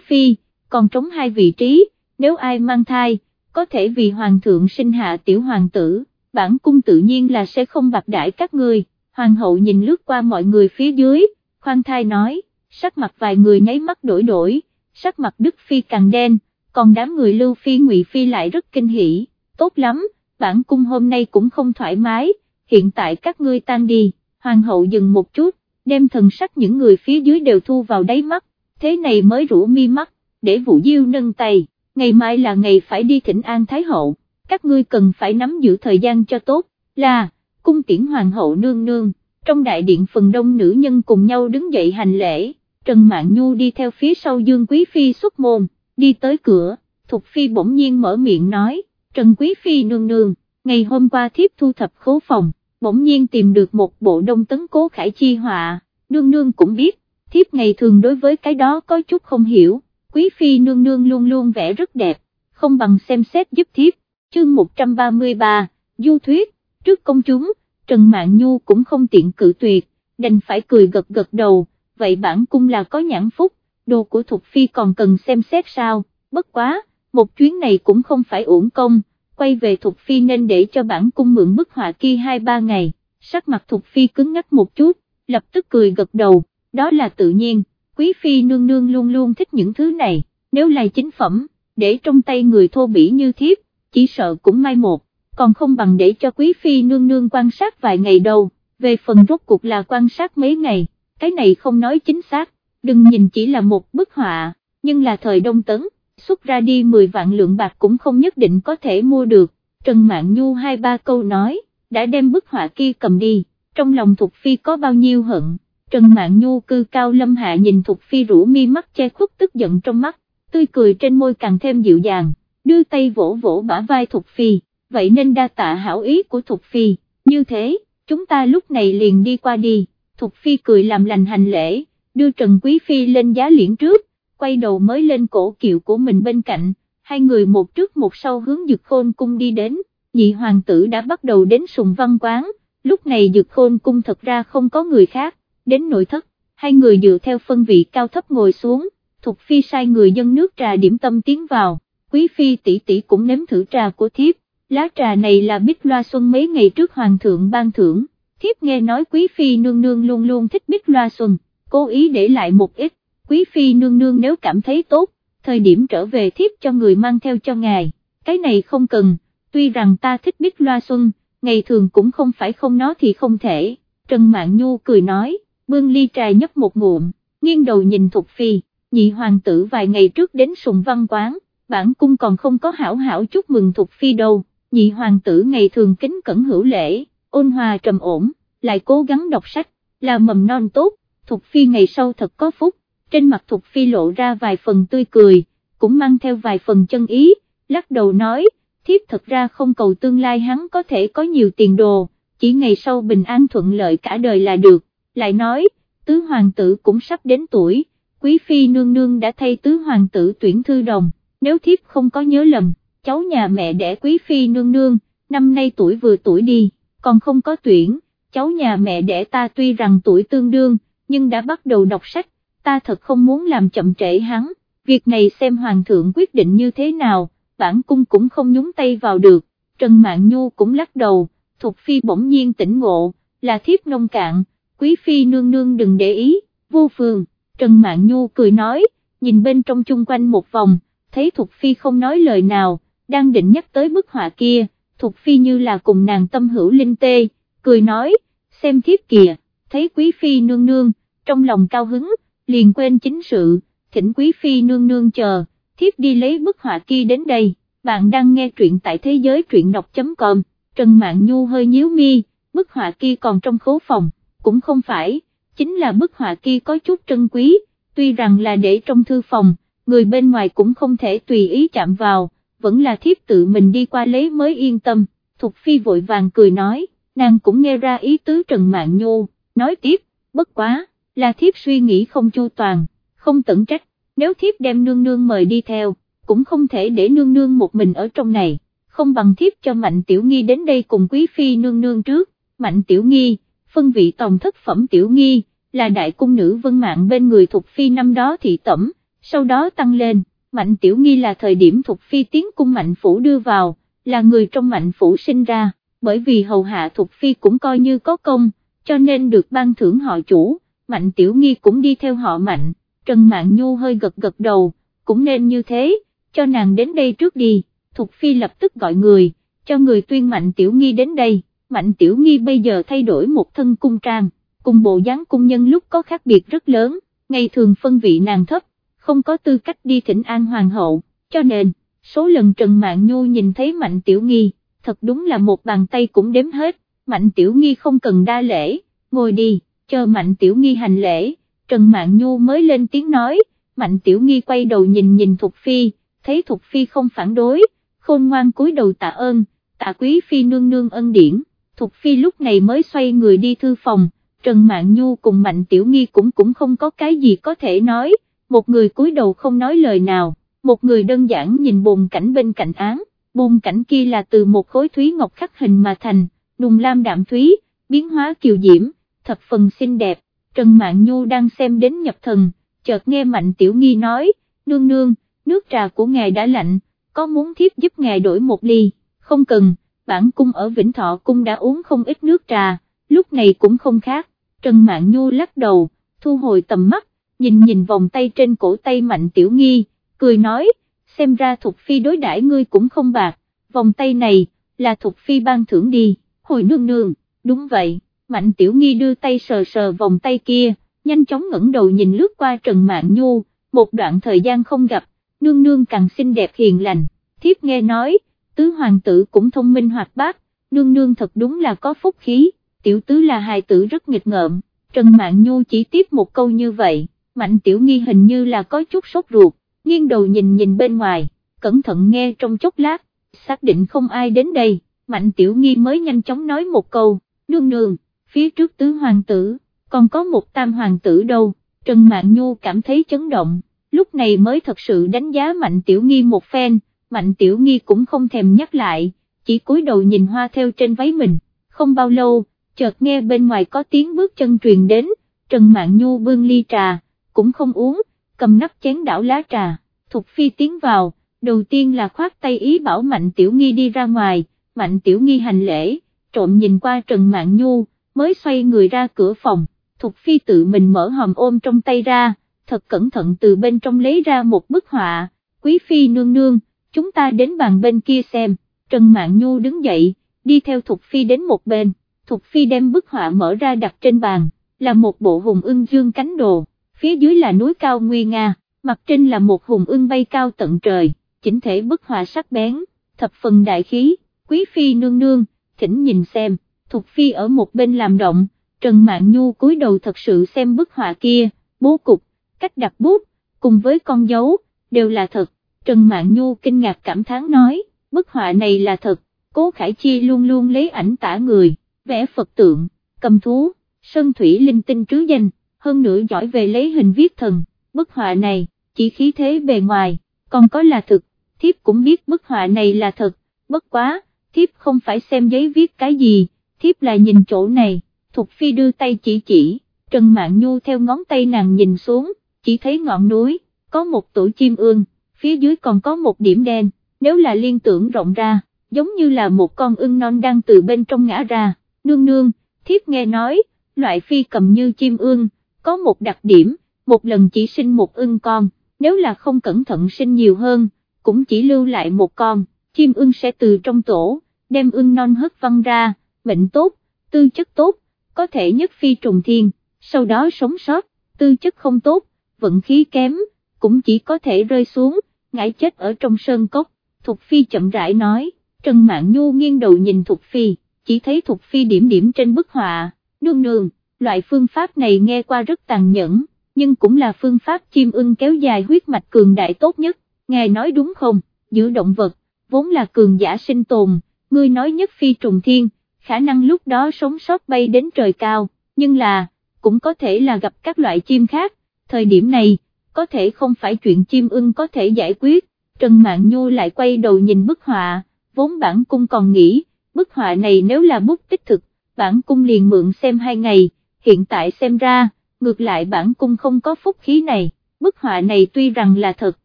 phi, còn trống hai vị trí, nếu ai mang thai, có thể vì hoàng thượng sinh hạ tiểu hoàng tử, bản cung tự nhiên là sẽ không bạc đãi các ngươi, hoàng hậu nhìn lướt qua mọi người phía dưới, khoan thai nói, sắc mặt vài người nháy mắt đổi đổi, sắc mặt đức phi càng đen, còn đám người lưu phi ngụy phi lại rất kinh hỉ, tốt lắm, bản cung hôm nay cũng không thoải mái, hiện tại các ngươi tan đi, hoàng hậu dừng một chút, đem thần sắc những người phía dưới đều thu vào đáy mắt, thế này mới rủ mi mắt, để vụ diêu nâng tay, ngày mai là ngày phải đi thỉnh an Thái Hậu, các ngươi cần phải nắm giữ thời gian cho tốt, là, cung tiễn Hoàng hậu nương nương, trong đại điện phần đông nữ nhân cùng nhau đứng dậy hành lễ, Trần Mạn Nhu đi theo phía sau Dương Quý Phi xuất môn, đi tới cửa, Thục Phi bỗng nhiên mở miệng nói, Trần Quý Phi nương nương, ngày hôm qua thiếp thu thập khố phòng, bỗng nhiên tìm được một bộ đông tấn cố khải chi họa, nương nương cũng biết, thiếp ngày thường đối với cái đó có chút không hiểu, quý phi nương nương luôn luôn vẽ rất đẹp, không bằng xem xét giúp thiếp, chương 133, du thuyết, trước công chúng, Trần mạng Nhu cũng không tiện cự tuyệt, đành phải cười gật gật đầu, vậy bản cung là có nhãn phúc, đồ của Thục Phi còn cần xem xét sao, bất quá, một chuyến này cũng không phải uổng công, quay về Thục Phi nên để cho bản cung mượn bức họa kia hai ba ngày, sắc mặt Thục Phi cứng ngắc một chút, lập tức cười gật đầu, đó là tự nhiên, Quý Phi nương nương luôn luôn thích những thứ này, nếu là chính phẩm, để trong tay người thô bỉ như thiếp, chỉ sợ cũng mai một, còn không bằng để cho Quý Phi nương nương quan sát vài ngày đầu về phần rốt cuộc là quan sát mấy ngày, cái này không nói chính xác, đừng nhìn chỉ là một bức họa, nhưng là thời đông tấn, xuất ra đi 10 vạn lượng bạc cũng không nhất định có thể mua được, Trần Mạn Nhu hai ba câu nói, đã đem bức họa kia cầm đi, trong lòng Thục Phi có bao nhiêu hận, Trần Mạn Nhu cư cao lâm hạ nhìn Thục Phi rủ mi mắt che khuất tức giận trong mắt, tươi cười trên môi càng thêm dịu dàng, đưa tay vỗ vỗ bả vai Thục Phi, vậy nên đa tạ hảo ý của Thục Phi, như thế, chúng ta lúc này liền đi qua đi, Thục Phi cười làm lành hành lễ, đưa Trần Quý Phi lên giá liễn trước, quay đầu mới lên cổ kiệu của mình bên cạnh, hai người một trước một sau hướng Dực Khôn Cung đi đến, nhị hoàng tử đã bắt đầu đến sùng văn quán, lúc này Dực Khôn Cung thật ra không có người khác, đến nội thất, hai người dựa theo phân vị cao thấp ngồi xuống, Thục Phi sai người dân nước trà điểm tâm tiến vào, Quý Phi tỷ tỷ cũng nếm thử trà của thiếp, lá trà này là Bích Loa Xuân mấy ngày trước Hoàng thượng ban thưởng, thiếp nghe nói Quý Phi nương nương luôn luôn thích Bích Loa Xuân, cố ý để lại một ít, Quý Phi nương nương nếu cảm thấy tốt, thời điểm trở về thiếp cho người mang theo cho ngài, cái này không cần, tuy rằng ta thích Bích Loa Xuân, ngày thường cũng không phải không nó thì không thể, Trần Mạn Nhu cười nói, bưng ly trà nhấp một ngụm, nghiêng đầu nhìn Thục Phi, nhị hoàng tử vài ngày trước đến sùng văn quán, bản cung còn không có hảo hảo chúc mừng Thục Phi đâu, nhị hoàng tử ngày thường kính cẩn hữu lễ, ôn hòa trầm ổn, lại cố gắng đọc sách, là mầm non tốt, Thục Phi ngày sau thật có phúc, trên mặt Thục Phi lộ ra vài phần tươi cười, cũng mang theo vài phần chân ý, lắc đầu nói, thiếp thật ra không cầu tương lai hắn có thể có nhiều tiền đồ, chỉ ngày sau bình an thuận lợi cả đời là được, lại nói, tứ hoàng tử cũng sắp đến tuổi, quý phi nương nương đã thay tứ hoàng tử tuyển thư đồng, nếu thiếp không có nhớ lầm, cháu nhà mẹ đẻ quý phi nương nương, năm nay tuổi vừa tuổi đi, còn không có tuyển, cháu nhà mẹ đẻ ta tuy rằng tuổi tương đương, nhưng đã bắt đầu đọc sách, ta thật không muốn làm chậm trễ hắn, việc này xem hoàng thượng quyết định như thế nào, bản cung cũng không nhúng tay vào được, Trần Mạn Nhu cũng lắc đầu, Thục Phi bỗng nhiên tỉnh ngộ, là thiếp nông cạn, quý Phi nương nương đừng để ý, vô phương, Trần Mạn Nhu cười nói, nhìn bên trong chung quanh một vòng, thấy Thục Phi không nói lời nào, đang định nhắc tới bức họa kia, Thục Phi như là cùng nàng tâm hữu linh tê, cười nói, xem thiếp kìa, thấy quý Phi nương nương, trong lòng cao hứng, liền quên chính sự, thỉnh quý Phi nương nương chờ, thiếp đi lấy bức họa kia đến đây, bạn đang nghe truyện tại thế giới truyện đọc.com, Trần Mạn Nhu hơi nhíu mi, bức họa kia còn trong khố phòng, cũng không phải, chính là bức họa kia có chút trân quý, tuy rằng là để trong thư phòng, người bên ngoài cũng không thể tùy ý chạm vào, vẫn là thiếp tự mình đi qua lấy mới yên tâm, Thục Phi vội vàng cười nói, nàng cũng nghe ra ý tứ Trần Mạn Nhu, nói tiếp, bất quá, là thiếp suy nghĩ không chu toàn, không tận trách, nếu thiếp đem nương nương mời đi theo, cũng không thể để nương nương một mình ở trong này, không bằng thiếp cho Mạnh Tiểu Nghi đến đây cùng Quý Phi nương nương trước, Mạnh Tiểu Nghi, phân vị tòng thất phẩm Tiểu Nghi, là đại cung nữ vân mạng bên người Thục Phi năm đó thị tẩm, sau đó tăng lên, Mạnh Tiểu Nghi là thời điểm Thục Phi tiến cung Mạnh Phủ đưa vào, là người trong Mạnh Phủ sinh ra, bởi vì hầu hạ Thục Phi cũng coi như có công, cho nên được ban thưởng họ chủ, Mạnh Tiểu Nghi cũng đi theo họ Mạnh, Trần Mạn Nhu hơi gật gật đầu, cũng nên như thế, cho nàng đến đây trước đi, Thục Phi lập tức gọi người, cho người tuyên Mạnh Tiểu Nghi đến đây, Mạnh Tiểu Nghi bây giờ thay đổi một thân cung trang, cùng bộ dáng cung nhân lúc có khác biệt rất lớn, ngày thường phân vị nàng thấp, không có tư cách đi thỉnh an hoàng hậu, cho nên, số lần Trần Mạn Nhu nhìn thấy Mạnh Tiểu Nghi, thật đúng là một bàn tay cũng đếm hết, Mạnh Tiểu Nghi không cần đa lễ, ngồi đi, chờ Mạnh Tiểu Nghi hành lễ, Trần Mạn Nhu mới lên tiếng nói, Mạnh Tiểu Nghi quay đầu nhìn nhìn Thục Phi, thấy Thục Phi không phản đối, khôn ngoan cúi đầu tạ ơn, tạ quý Phi nương nương ân điển, Thục Phi lúc này mới xoay người đi thư phòng, Trần Mạn Nhu cùng Mạnh Tiểu Nghi cũng cũng không có cái gì có thể nói, một người cúi đầu không nói lời nào, một người đơn giản nhìn bồn cảnh bên cạnh án, bồn cảnh kia là từ một khối thúy ngọc khắc hình mà thành, đùng lam đạm thúy, biến hóa kiều diễm, thập phần xinh đẹp, Trần Mạn Nhu đang xem đến nhập thần, chợt nghe Mạnh Tiểu Nghi nói, nương nương, nước trà của ngài đã lạnh, có muốn thiếp giúp ngài đổi một ly, không cần, bản cung ở Vĩnh Thọ cung đã uống không ít nước trà, lúc này cũng không khác, Trần Mạn Nhu lắc đầu, thu hồi tầm mắt, nhìn nhìn vòng tay trên cổ tay Mạnh Tiểu Nghi, cười nói, xem ra Thục Phi đối đãi ngươi cũng không bạc, vòng tay này, là Thục Phi ban thưởng đi, hồi nương nương, đúng vậy, Mạnh Tiểu Nghi đưa tay sờ sờ vòng tay kia, nhanh chóng ngẩng đầu nhìn lướt qua Trần Mạn Nhu, một đoạn thời gian không gặp, nương nương càng xinh đẹp hiền lành, thiếp nghe nói, tứ hoàng tử cũng thông minh hoạt bát, nương nương thật đúng là có phúc khí, tiểu tứ là hài tử rất nghịch ngợm, Trần Mạn Nhu chỉ tiếp một câu như vậy, Mạnh Tiểu Nghi hình như là có chút sốt ruột, nghiêng đầu nhìn nhìn bên ngoài, cẩn thận nghe trong chốc lát, xác định không ai đến đây, Mạnh Tiểu Nghi mới nhanh chóng nói một câu, nương nương, phía trước tứ hoàng tử, còn có một tam hoàng tử đâu, Trần Mạn Nhu cảm thấy chấn động, lúc này mới thật sự đánh giá Mạnh Tiểu Nghi một phen, Mạnh Tiểu Nghi cũng không thèm nhắc lại, chỉ cúi đầu nhìn hoa theo trên váy mình, không bao lâu, chợt nghe bên ngoài có tiếng bước chân truyền đến, Trần Mạn Nhu bưng ly trà, cũng không uống, cầm nắp chén đảo lá trà, Thục Phi tiến vào, đầu tiên là khoát tay ý bảo Mạnh Tiểu Nghi đi ra ngoài, Mạnh Tiểu Nghi hành lễ, trộm nhìn qua Trần Mạn Nhu, mới xoay người ra cửa phòng, Thục Phi tự mình mở hòm ôm trong tay ra, thật cẩn thận từ bên trong lấy ra một bức họa, Quý Phi nương nương, chúng ta đến bàn bên kia xem, Trần Mạn Nhu đứng dậy, đi theo Thục Phi đến một bên, Thục Phi đem bức họa mở ra đặt trên bàn, là một bộ hùng ưng dương cánh đồ, phía dưới là núi cao nguy nga, mặt trên là một hùng ưng bay cao tận trời, chỉnh thể bức họa sắc bén, thập phần đại khí, Quý Phi nương nương, thỉnh nhìn xem, Thục Phi ở một bên làm động, Trần Mạn Nhu cúi đầu thật sự xem bức họa kia, bố cục, cách đặt bút, cùng với con dấu, đều là thật, Trần Mạn Nhu kinh ngạc cảm thán nói, bức họa này là thật, Cố Khải Chi luôn luôn lấy ảnh tả người, vẽ Phật tượng, cầm thú, sơn thủy linh tinh trứ danh, hơn nữa giỏi về lấy hình viết thần, bức họa này, chỉ khí thế bề ngoài, còn có là thực, thiếp cũng biết bức họa này là thật, bất quá, thiếp không phải xem giấy viết cái gì, thiếp là nhìn chỗ này, Thục Phi đưa tay chỉ chỉ, Trần Mạn Nhu theo ngón tay nàng nhìn xuống, chỉ thấy ngọn núi, có một tổ chim ương, phía dưới còn có một điểm đen, nếu là liên tưởng rộng ra, giống như là một con ưng non đang từ bên trong ngã ra, nương nương, thiếp nghe nói, loại phi cầm như chim ương, có một đặc điểm, một lần chỉ sinh một ưng con, nếu là không cẩn thận sinh nhiều hơn, cũng chỉ lưu lại một con, chim ưng sẽ từ trong tổ, đem ưng non hất văng ra, mệnh tốt, tư chất tốt, có thể nhất phi trùng thiên, sau đó sống sót, tư chất không tốt, vận khí kém, cũng chỉ có thể rơi xuống, ngã chết ở trong sơn cốc, Thục Phi chậm rãi nói, Trần Mạn Nhu nghiêng đầu nhìn Thục Phi, chỉ thấy Thục Phi điểm điểm trên bức họa, nương nương, loại phương pháp này nghe qua rất tàn nhẫn, nhưng cũng là phương pháp chim ưng kéo dài huyết mạch cường đại tốt nhất, ngài nói đúng không, giữa động vật, vốn là cường giả sinh tồn, ngươi nói nhất phi trùng thiên, khả năng lúc đó sống sót bay đến trời cao, nhưng là, cũng có thể là gặp các loại chim khác, thời điểm này, có thể không phải chuyện chim ưng có thể giải quyết, Trần Mạn Nhu lại quay đầu nhìn bức họa, vốn bản cung còn nghĩ, bức họa này nếu là bút tích thực, bản cung liền mượn xem hai ngày, hiện tại xem ra, ngược lại bản cung không có phúc khí này, bức họa này tuy rằng là thật,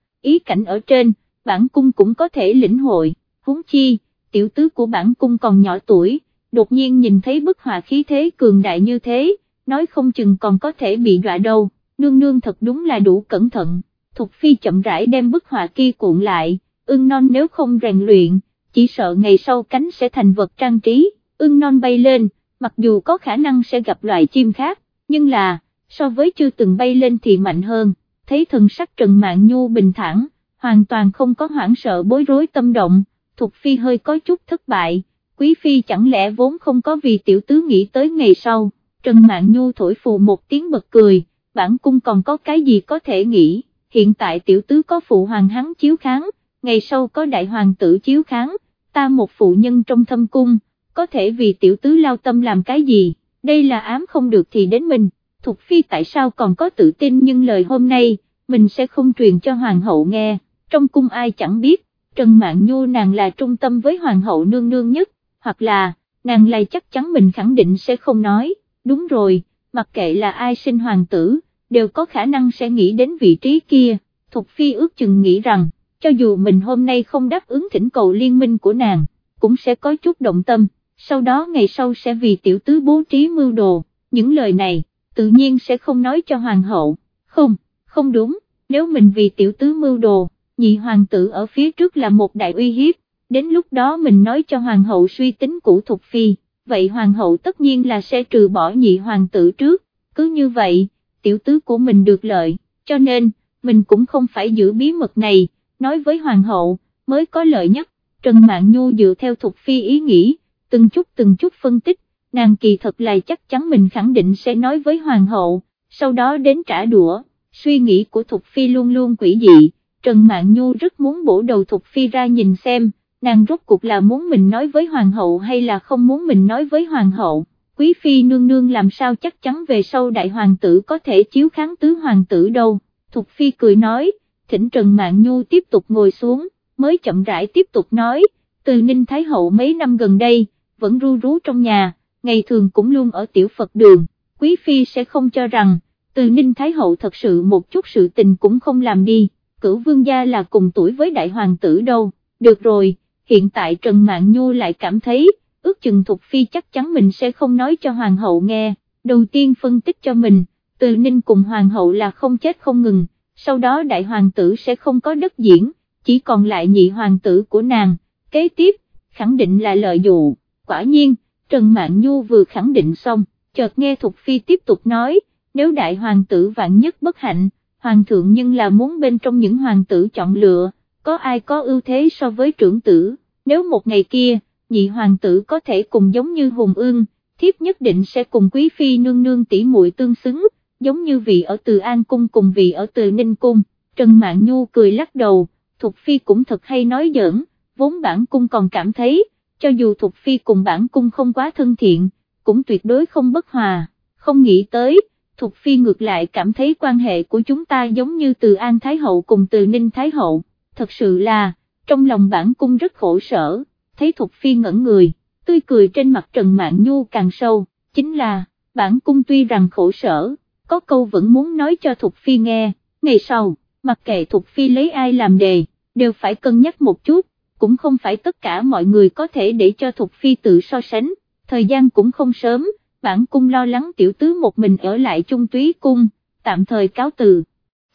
ý cảnh ở trên, bản cung cũng có thể lĩnh hội, huống chi, tiểu tứ của bản cung còn nhỏ tuổi, đột nhiên nhìn thấy bức họa khí thế cường đại như thế, nói không chừng còn có thể bị đọa đâu, nương nương thật đúng là đủ cẩn thận, Thục Phi chậm rãi đem bức họa kia cuộn lại, ưng non nếu không rèn luyện, chỉ sợ ngày sau cánh sẽ thành vật trang trí, ưng non bay lên, mặc dù có khả năng sẽ gặp loài chim khác, nhưng là, so với chưa từng bay lên thì mạnh hơn, thấy thần sắc Trần mạng Nhu bình thản, hoàn toàn không có hoảng sợ bối rối tâm động, Thục Phi hơi có chút thất bại, Quý Phi chẳng lẽ vốn không có vì tiểu tứ nghĩ tới ngày sau, Trần Mạn Nhu thổi phù một tiếng bật cười, bản cung còn có cái gì có thể nghĩ, hiện tại tiểu tứ có phụ hoàng hắn chiếu kháng, ngày sau có đại hoàng tử chiếu kháng, ta một phụ nhân trong thâm cung, có thể vì tiểu tứ lao tâm làm cái gì, đây là ám không được thì đến mình, Thục Phi tại sao còn có tự tin nhưng lời hôm nay, mình sẽ không truyền cho hoàng hậu nghe, trong cung ai chẳng biết, Trần Mạn Nhu nàng là trung tâm với hoàng hậu nương nương nhất, hoặc là, nàng lại chắc chắn mình khẳng định sẽ không nói, đúng rồi, mặc kệ là ai sinh hoàng tử, đều có khả năng sẽ nghĩ đến vị trí kia, Thục Phi ước chừng nghĩ rằng, cho dù mình hôm nay không đáp ứng thỉnh cầu liên minh của nàng, cũng sẽ có chút động tâm, sau đó ngày sau sẽ vì tiểu tứ bố trí mưu đồ, những lời này, tự nhiên sẽ không nói cho hoàng hậu, không, không đúng, nếu mình vì tiểu tứ mưu đồ, nhị hoàng tử ở phía trước là một đại uy hiếp, đến lúc đó mình nói cho hoàng hậu suy tính của Thục Phi, vậy hoàng hậu tất nhiên là sẽ trừ bỏ nhị hoàng tử trước, cứ như vậy, tiểu tứ của mình được lợi, cho nên, mình cũng không phải giữ bí mật này, nói với hoàng hậu, mới có lợi nhất, Trần mạng Nhu dựa theo Thục Phi ý nghĩ, từng chút từng chút phân tích, nàng kỳ thật là chắc chắn mình khẳng định sẽ nói với hoàng hậu, sau đó đến trả đũa, suy nghĩ của Thục Phi luôn luôn quỷ dị, Trần mạng Nhu rất muốn bổ đầu Thục Phi ra nhìn xem, nàng rốt cuộc là muốn mình nói với hoàng hậu hay là không muốn mình nói với hoàng hậu, quý phi nương nương làm sao chắc chắn về sau đại hoàng tử có thể chiếu kháng tứ hoàng tử đâu, Thục Phi cười nói, thỉnh Trần mạng Nhu tiếp tục ngồi xuống, mới chậm rãi tiếp tục nói, từ Ninh Thái Hậu mấy năm gần đây, vẫn ru rú trong nhà, ngày thường cũng luôn ở tiểu Phật đường, quý phi sẽ không cho rằng, từ Ninh Thái Hậu thật sự một chút sự tình cũng không làm đi, cửu vương gia là cùng tuổi với đại hoàng tử đâu, được rồi, hiện tại Trần Mạn Nhu lại cảm thấy, ước chừng Thục Phi chắc chắn mình sẽ không nói cho hoàng hậu nghe, đầu tiên phân tích cho mình, từ Ninh cùng hoàng hậu là không chết không ngừng, sau đó đại hoàng tử sẽ không có đất diễn, chỉ còn lại nhị hoàng tử của nàng, kế tiếp, khẳng định là lợi dụ, quả nhiên, Trần Mạn Nhu vừa khẳng định xong, chợt nghe Thục Phi tiếp tục nói, nếu đại hoàng tử vạn nhất bất hạnh, hoàng thượng nhưng là muốn bên trong những hoàng tử chọn lựa, có ai có ưu thế so với trưởng tử, nếu một ngày kia, nhị hoàng tử có thể cùng giống như hùng ương, thiếp nhất định sẽ cùng quý phi nương nương tỷ muội tương xứng, giống như vị ở từ An Cung cùng vị ở từ Ninh Cung, Trần Mạn Nhu cười lắc đầu, Thục Phi cũng thật hay nói giỡn, vốn bản cung còn cảm thấy, cho dù Thục Phi cùng bản cung không quá thân thiện, cũng tuyệt đối không bất hòa, không nghĩ tới, Thục Phi ngược lại cảm thấy quan hệ của chúng ta giống như từ An Thái Hậu cùng từ Ninh Thái Hậu, thật sự là, trong lòng bản cung rất khổ sở, thấy Thục Phi ngẩn người, tươi cười trên mặt Trần Mạn Nhu càng sâu, chính là, bản cung tuy rằng khổ sở, có câu vẫn muốn nói cho Thục Phi nghe, ngày sau, mặc kệ Thục Phi lấy ai làm đề, đều phải cân nhắc một chút, cũng không phải tất cả mọi người có thể để cho Thục Phi tự so sánh, thời gian cũng không sớm, bản cung lo lắng tiểu tứ một mình ở lại trung túy cung, tạm thời cáo từ.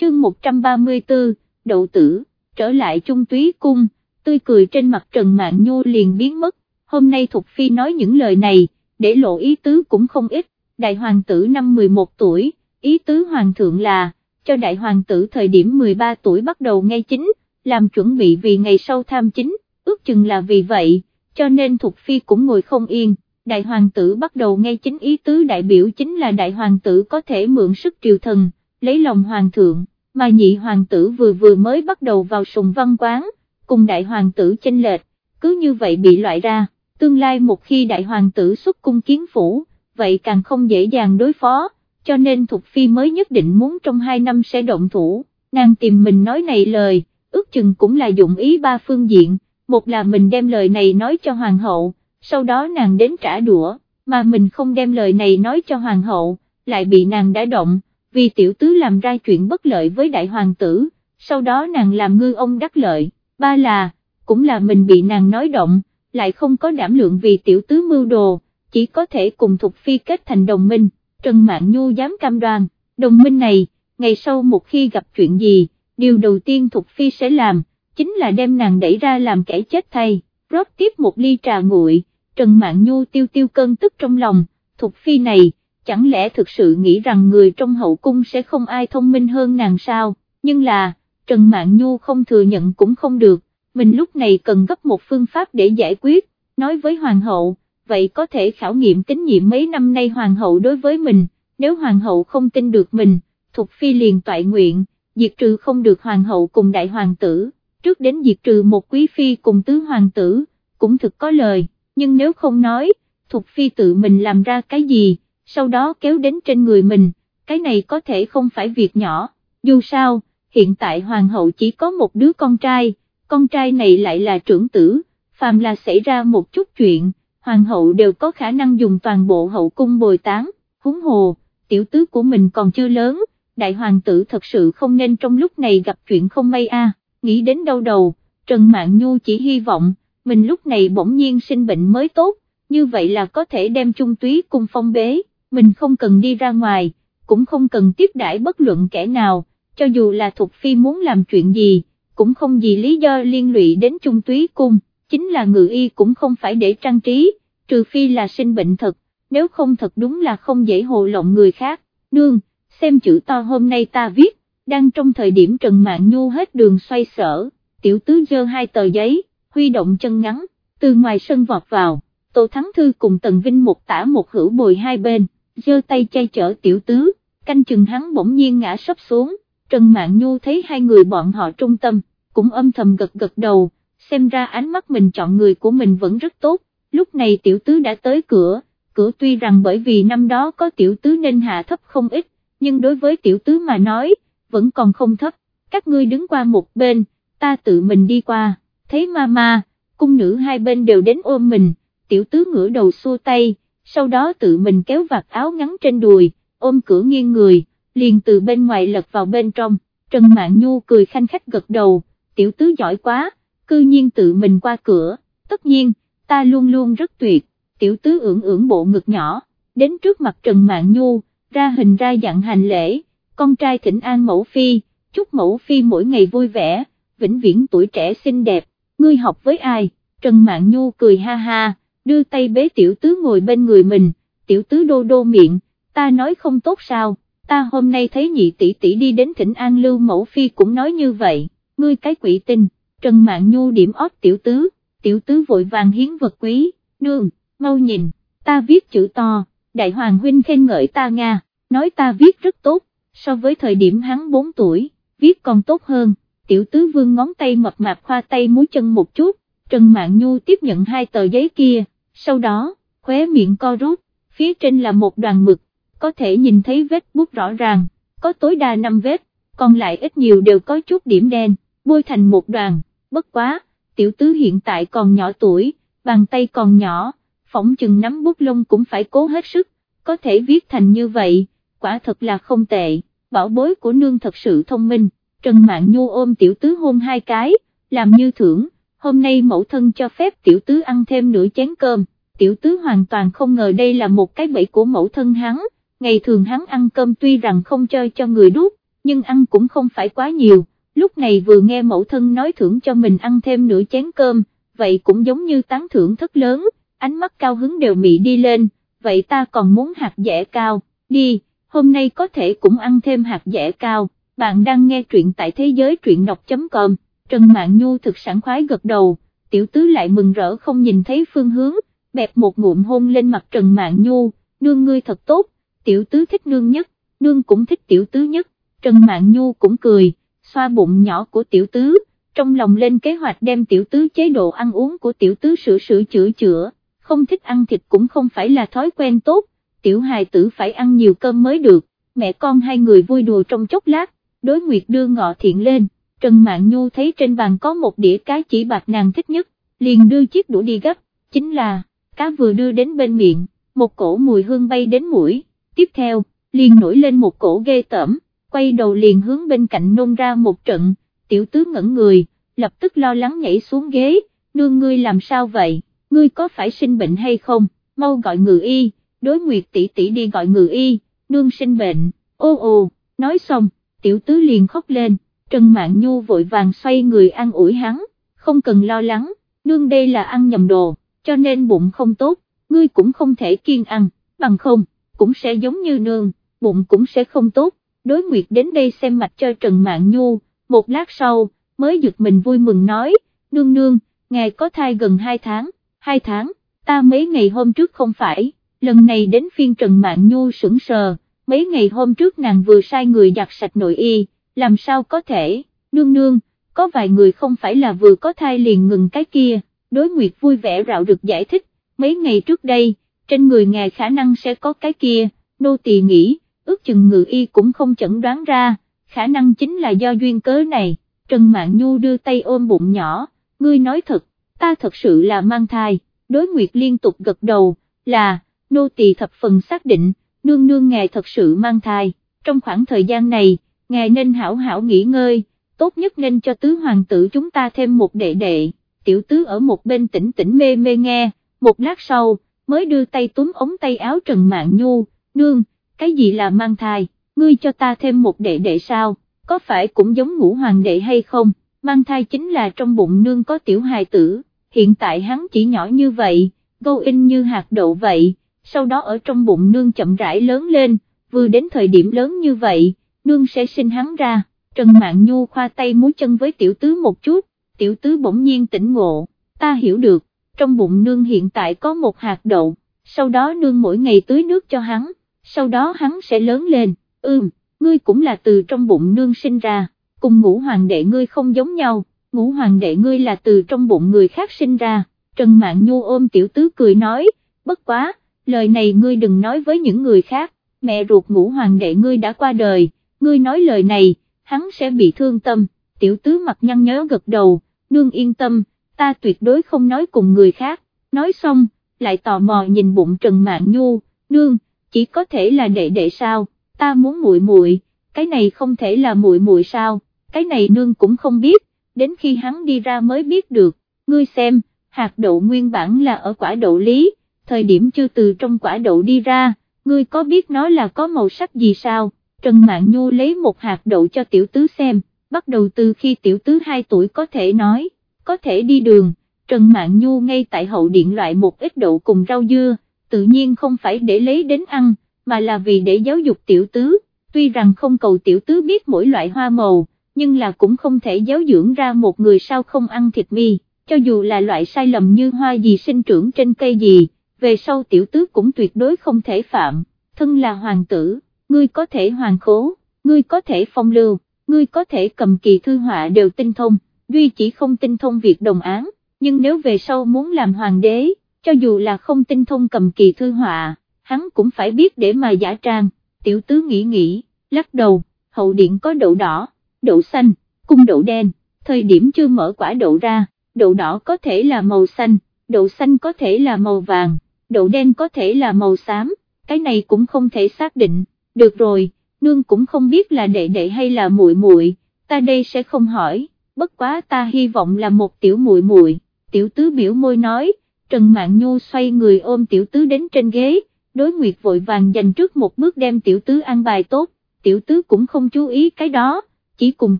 Chương 134, Đậu tử, trở lại trung túy cung, tươi cười trên mặt Trần Mạn Nhu liền biến mất, hôm nay Thục Phi nói những lời này, để lộ ý tứ cũng không ít, đại hoàng tử năm 11 tuổi, ý tứ hoàng thượng là, cho đại hoàng tử thời điểm 13 tuổi bắt đầu ngay chính, làm chuẩn bị vì ngày sau tham chính, ước chừng là vì vậy, cho nên Thục Phi cũng ngồi không yên, đại hoàng tử bắt đầu ngay chính ý tứ đại biểu chính là đại hoàng tử có thể mượn sức triều thần, lấy lòng hoàng thượng, mà nhị hoàng tử vừa vừa mới bắt đầu vào sùng văn quán, cùng đại hoàng tử chênh lệch, cứ như vậy bị loại ra, tương lai một khi đại hoàng tử xuất cung kiến phủ, vậy càng không dễ dàng đối phó, cho nên Thục Phi mới nhất định muốn trong hai năm sẽ động thủ, nàng tìm mình nói này lời, ước chừng cũng là dụng ý ba phương diện, một là mình đem lời này nói cho hoàng hậu, sau đó nàng đến trả đũa, mà mình không đem lời này nói cho hoàng hậu, lại bị nàng đã động, vì tiểu tứ làm ra chuyện bất lợi với đại hoàng tử, sau đó nàng làm ngư ông đắc lợi, ba là, cũng là mình bị nàng nói động, lại không có đảm lượng vì tiểu tứ mưu đồ, chỉ có thể cùng Thục Phi kết thành đồng minh, Trần mạng Nhu dám cam đoan, đồng minh này, ngày sau một khi gặp chuyện gì, điều đầu tiên Thục Phi sẽ làm, chính là đem nàng đẩy ra làm kẻ chết thay, rót tiếp một ly trà nguội, Trần mạng Nhu tiêu tiêu cơn tức trong lòng, Thục Phi này, chẳng lẽ thực sự nghĩ rằng người trong hậu cung sẽ không ai thông minh hơn nàng sao, nhưng là, Trần Mạn Nhu không thừa nhận cũng không được, mình lúc này cần gấp một phương pháp để giải quyết, nói với Hoàng hậu, vậy có thể khảo nghiệm tín nhiệm mấy năm nay Hoàng hậu đối với mình, nếu Hoàng hậu không tin được mình, Thục Phi liền toại nguyện, diệt trừ không được Hoàng hậu cùng đại hoàng tử, trước đến diệt trừ một quý phi cùng tứ hoàng tử, cũng thực có lời, nhưng nếu không nói, Thục Phi tự mình làm ra cái gì, sau đó kéo đến trên người mình, cái này có thể không phải việc nhỏ, dù sao, hiện tại hoàng hậu chỉ có một đứa con trai, con trai này lại là trưởng tử, phàm là xảy ra một chút chuyện, hoàng hậu đều có khả năng dùng toàn bộ hậu cung bồi tán, húng hồ, tiểu tứ của mình còn chưa lớn, đại hoàng tử thật sự không nên trong lúc này gặp chuyện không may a. nghĩ đến đâu đầu, Trần Mạn Nhu chỉ hy vọng, mình lúc này bỗng nhiên sinh bệnh mới tốt, như vậy là có thể đem trung túy cung phong bế, mình không cần đi ra ngoài, cũng không cần tiếp đãi bất luận kẻ nào, cho dù là Thục Phi muốn làm chuyện gì, cũng không gì lý do liên lụy đến trung túy cung, chính là ngự y cũng không phải để trang trí, trừ phi là sinh bệnh thật, nếu không thật đúng là không dễ hồ lộng người khác, nương, xem chữ to hôm nay ta viết, đang trong thời điểm Trần Mạn Nhu hết đường xoay sở, tiểu tứ dơ hai tờ giấy, huy động chân ngắn, từ ngoài sân vọt vào, Tô Thắng Thư cùng Tần Vinh một tả một hữu bồi hai bên, dơ tay chay chở tiểu tứ, canh chừng hắn bỗng nhiên ngã sấp xuống, Trần Mạn Nhu thấy hai người bọn họ trung tâm, cũng âm thầm gật gật đầu, xem ra ánh mắt mình chọn người của mình vẫn rất tốt, lúc này tiểu tứ đã tới cửa, cửa tuy rằng bởi vì năm đó có tiểu tứ nên hạ thấp không ít, nhưng đối với tiểu tứ mà nói, vẫn còn không thấp, các ngươi đứng qua một bên, ta tự mình đi qua, thấy ma ma, cung nữ hai bên đều đến ôm mình, tiểu tứ ngửa đầu xua tay, sau đó tự mình kéo vạt áo ngắn trên đùi, ôm cửa nghiêng người, liền từ bên ngoài lật vào bên trong, Trần Mạn Nhu cười khanh khách gật đầu, tiểu tứ giỏi quá, cư nhiên tự mình qua cửa, tất nhiên, ta luôn luôn rất tuyệt, tiểu tứ ưỡng ưỡng bộ ngực nhỏ, đến trước mặt Trần Mạn Nhu, ra hình ra dạng hành lễ, con trai thỉnh an mẫu phi, chúc mẫu phi mỗi ngày vui vẻ, vĩnh viễn tuổi trẻ xinh đẹp, ngươi học với ai, Trần Mạn Nhu cười ha ha, đưa tay bế tiểu tứ ngồi bên người mình, tiểu tứ đô đô miệng, ta nói không tốt sao, ta hôm nay thấy nhị tỷ tỷ đi đến thỉnh an lưu mẫu phi cũng nói như vậy, ngươi cái quỷ tinh, Trần mạng Nhu điểm ót tiểu tứ, tiểu tứ vội vàng hiến vật quý, nương, mau nhìn, ta viết chữ to, đại hoàng huynh khen ngợi ta Nga, nói ta viết rất tốt, so với thời điểm hắn 4 tuổi, viết còn tốt hơn, tiểu tứ vương ngón tay mập mạp khoa tay múi chân một chút, Trần mạng Nhu tiếp nhận hai tờ giấy kia, sau đó, khóe miệng co rút, phía trên là một đoàn mực, có thể nhìn thấy vết bút rõ ràng, có tối đa 5 vết, còn lại ít nhiều đều có chút điểm đen, bôi thành một đoàn, bất quá, tiểu tứ hiện tại còn nhỏ tuổi, bàn tay còn nhỏ, phỏng chừng nắm bút lông cũng phải cố hết sức, có thể viết thành như vậy, quả thật là không tệ, bảo bối của nương thật sự thông minh, Trần mạng Nhu ôm tiểu tứ hôn hai cái, làm như thưởng, hôm nay mẫu thân cho phép tiểu tứ ăn thêm nửa chén cơm, tiểu tứ hoàn toàn không ngờ đây là một cái bẫy của mẫu thân hắn, ngày thường hắn ăn cơm tuy rằng không chơi cho người đút, nhưng ăn cũng không phải quá nhiều, lúc này vừa nghe mẫu thân nói thưởng cho mình ăn thêm nửa chén cơm, vậy cũng giống như tán thưởng thất lớn, ánh mắt cao hứng đều mị đi lên, vậy ta còn muốn hạt dẻ cao, đi, hôm nay có thể cũng ăn thêm hạt dẻ cao, bạn đang nghe truyện tại thế giới truyện đọc.com, Trần Mạn Nhu thực sảng khoái gật đầu, tiểu tứ lại mừng rỡ không nhìn thấy phương hướng, bẹp một ngụm hôn lên mặt Trần Mạn Nhu, nương ngươi thật tốt, tiểu tứ thích nương nhất, nương cũng thích tiểu tứ nhất, Trần Mạn Nhu cũng cười, xoa bụng nhỏ của tiểu tứ, trong lòng lên kế hoạch đem tiểu tứ chế độ ăn uống của tiểu tứ sửa sửa chữa chữa, không thích ăn thịt cũng không phải là thói quen tốt, tiểu hài tử phải ăn nhiều cơm mới được, mẹ con hai người vui đùa trong chốc lát, đối nguyệt đưa ngọ thiện lên, Trần Mạn Nhu thấy trên bàn có một đĩa cá chỉ bạc nàng thích nhất, liền đưa chiếc đũa đi gấp, chính là, cá vừa đưa đến bên miệng, một cổ mùi hương bay đến mũi, tiếp theo, liền nổi lên một cổ ghê tởm, quay đầu liền hướng bên cạnh nôn ra một trận, tiểu tứ ngẩn người, lập tức lo lắng nhảy xuống ghế, nương ngươi làm sao vậy, ngươi có phải sinh bệnh hay không, mau gọi ngự y, đối nguyệt tỷ tỷ đi gọi ngự y, nương sinh bệnh, ô ô, nói xong, tiểu tứ liền khóc lên, Trần Mạn Nhu vội vàng xoay người ăn ủi hắn, không cần lo lắng, nương đây là ăn nhầm đồ, cho nên bụng không tốt, ngươi cũng không thể kiên ăn, bằng không, cũng sẽ giống như nương, bụng cũng sẽ không tốt, đối nguyệt đến đây xem mặt cho Trần Mạn Nhu, một lát sau, mới giật mình vui mừng nói, nương nương, ngài có thai gần 2 tháng, 2 tháng, ta mấy ngày hôm trước không phải, lần này đến phiên Trần Mạn Nhu sững sờ, mấy ngày hôm trước nàng vừa sai người giặt sạch nội y, làm sao có thể, nương nương, có vài người không phải là vừa có thai liền ngừng cái kia, đối nguyệt vui vẻ rạo rực giải thích, mấy ngày trước đây, trên người ngài khả năng sẽ có cái kia, nô tỳ nghĩ, ước chừng ngự y cũng không chẩn đoán ra, khả năng chính là do duyên cớ này, Trần Mạn Nhu đưa tay ôm bụng nhỏ, ngươi nói thật, ta thật sự là mang thai, đối nguyệt liên tục gật đầu, là, nô tỳ thập phần xác định, nương nương ngài thật sự mang thai, trong khoảng thời gian này, ngài nên hảo hảo nghỉ ngơi, tốt nhất nên cho tứ hoàng tử chúng ta thêm một đệ đệ, tiểu tứ ở một bên tỉnh tỉnh mê mê nghe, một lát sau, mới đưa tay túm ống tay áo Trần mạng Nhu, nương, cái gì là mang thai, ngươi cho ta thêm một đệ đệ sao, có phải cũng giống ngũ hoàng đệ hay không, mang thai chính là trong bụng nương có tiểu hài tử, hiện tại hắn chỉ nhỏ như vậy, gâu in như hạt đậu vậy, sau đó ở trong bụng nương chậm rãi lớn lên, vừa đến thời điểm lớn như vậy, nương sẽ sinh hắn ra, Trần Mạn Nhu khoa tay múi chân với tiểu tứ một chút, tiểu tứ bỗng nhiên tỉnh ngộ, ta hiểu được, trong bụng nương hiện tại có một hạt đậu, sau đó nương mỗi ngày tưới nước cho hắn, sau đó hắn sẽ lớn lên, ưm, ngươi cũng là từ trong bụng nương sinh ra, cùng ngũ hoàng đệ ngươi không giống nhau, ngũ hoàng đệ ngươi là từ trong bụng người khác sinh ra, Trần Mạn Nhu ôm tiểu tứ cười nói, bất quá, lời này ngươi đừng nói với những người khác, mẹ ruột ngũ hoàng đệ ngươi đã qua đời, ngươi nói lời này, hắn sẽ bị thương tâm, tiểu tứ mặt nhăn nhớ gật đầu, nương yên tâm, ta tuyệt đối không nói cùng người khác, nói xong, lại tò mò nhìn bụng Trần Mạn Nhu, nương, chỉ có thể là đệ đệ sao, ta muốn muội muội, cái này không thể là muội muội sao, cái này nương cũng không biết, đến khi hắn đi ra mới biết được, ngươi xem, hạt đậu nguyên bản là ở quả đậu lý, thời điểm chưa từ trong quả đậu đi ra, ngươi có biết nó là có màu sắc gì sao, Trần Mạn Nhu lấy một hạt đậu cho tiểu tứ xem, bắt đầu từ khi tiểu tứ 2 tuổi có thể nói, có thể đi đường, Trần Mạn Nhu ngay tại hậu điện loại một ít đậu cùng rau dưa, tự nhiên không phải để lấy đến ăn, mà là vì để giáo dục tiểu tứ, tuy rằng không cầu tiểu tứ biết mỗi loại hoa màu, nhưng là cũng không thể giáo dưỡng ra một người sao không ăn thịt mi, cho dù là loại sai lầm như hoa gì sinh trưởng trên cây gì, về sau tiểu tứ cũng tuyệt đối không thể phạm, thân là hoàng tử, ngươi có thể hoàng khố, ngươi có thể phong lưu, ngươi có thể cầm kỳ thư họa đều tinh thông, duy chỉ không tinh thông việc đồng án, nhưng nếu về sau muốn làm hoàng đế, cho dù là không tinh thông cầm kỳ thư họa, hắn cũng phải biết để mà giả trang, tiểu tứ nghĩ nghĩ, lắc đầu, hậu điện có đậu đỏ, đậu xanh, cung đậu đen, thời điểm chưa mở quả đậu ra, đậu đỏ có thể là màu xanh, đậu xanh có thể là màu vàng, đậu đen có thể là màu xám, cái này cũng không thể xác định, được rồi, nương cũng không biết là đệ đệ hay là muội muội, ta đây sẽ không hỏi, bất quá ta hy vọng là một tiểu muội muội. tiểu tứ biểu môi nói, Trần Mạn Nhu xoay người ôm tiểu tứ đến trên ghế, đối nguyệt vội vàng dành trước một bước đem tiểu tứ ăn bài tốt, tiểu tứ cũng không chú ý cái đó, chỉ cùng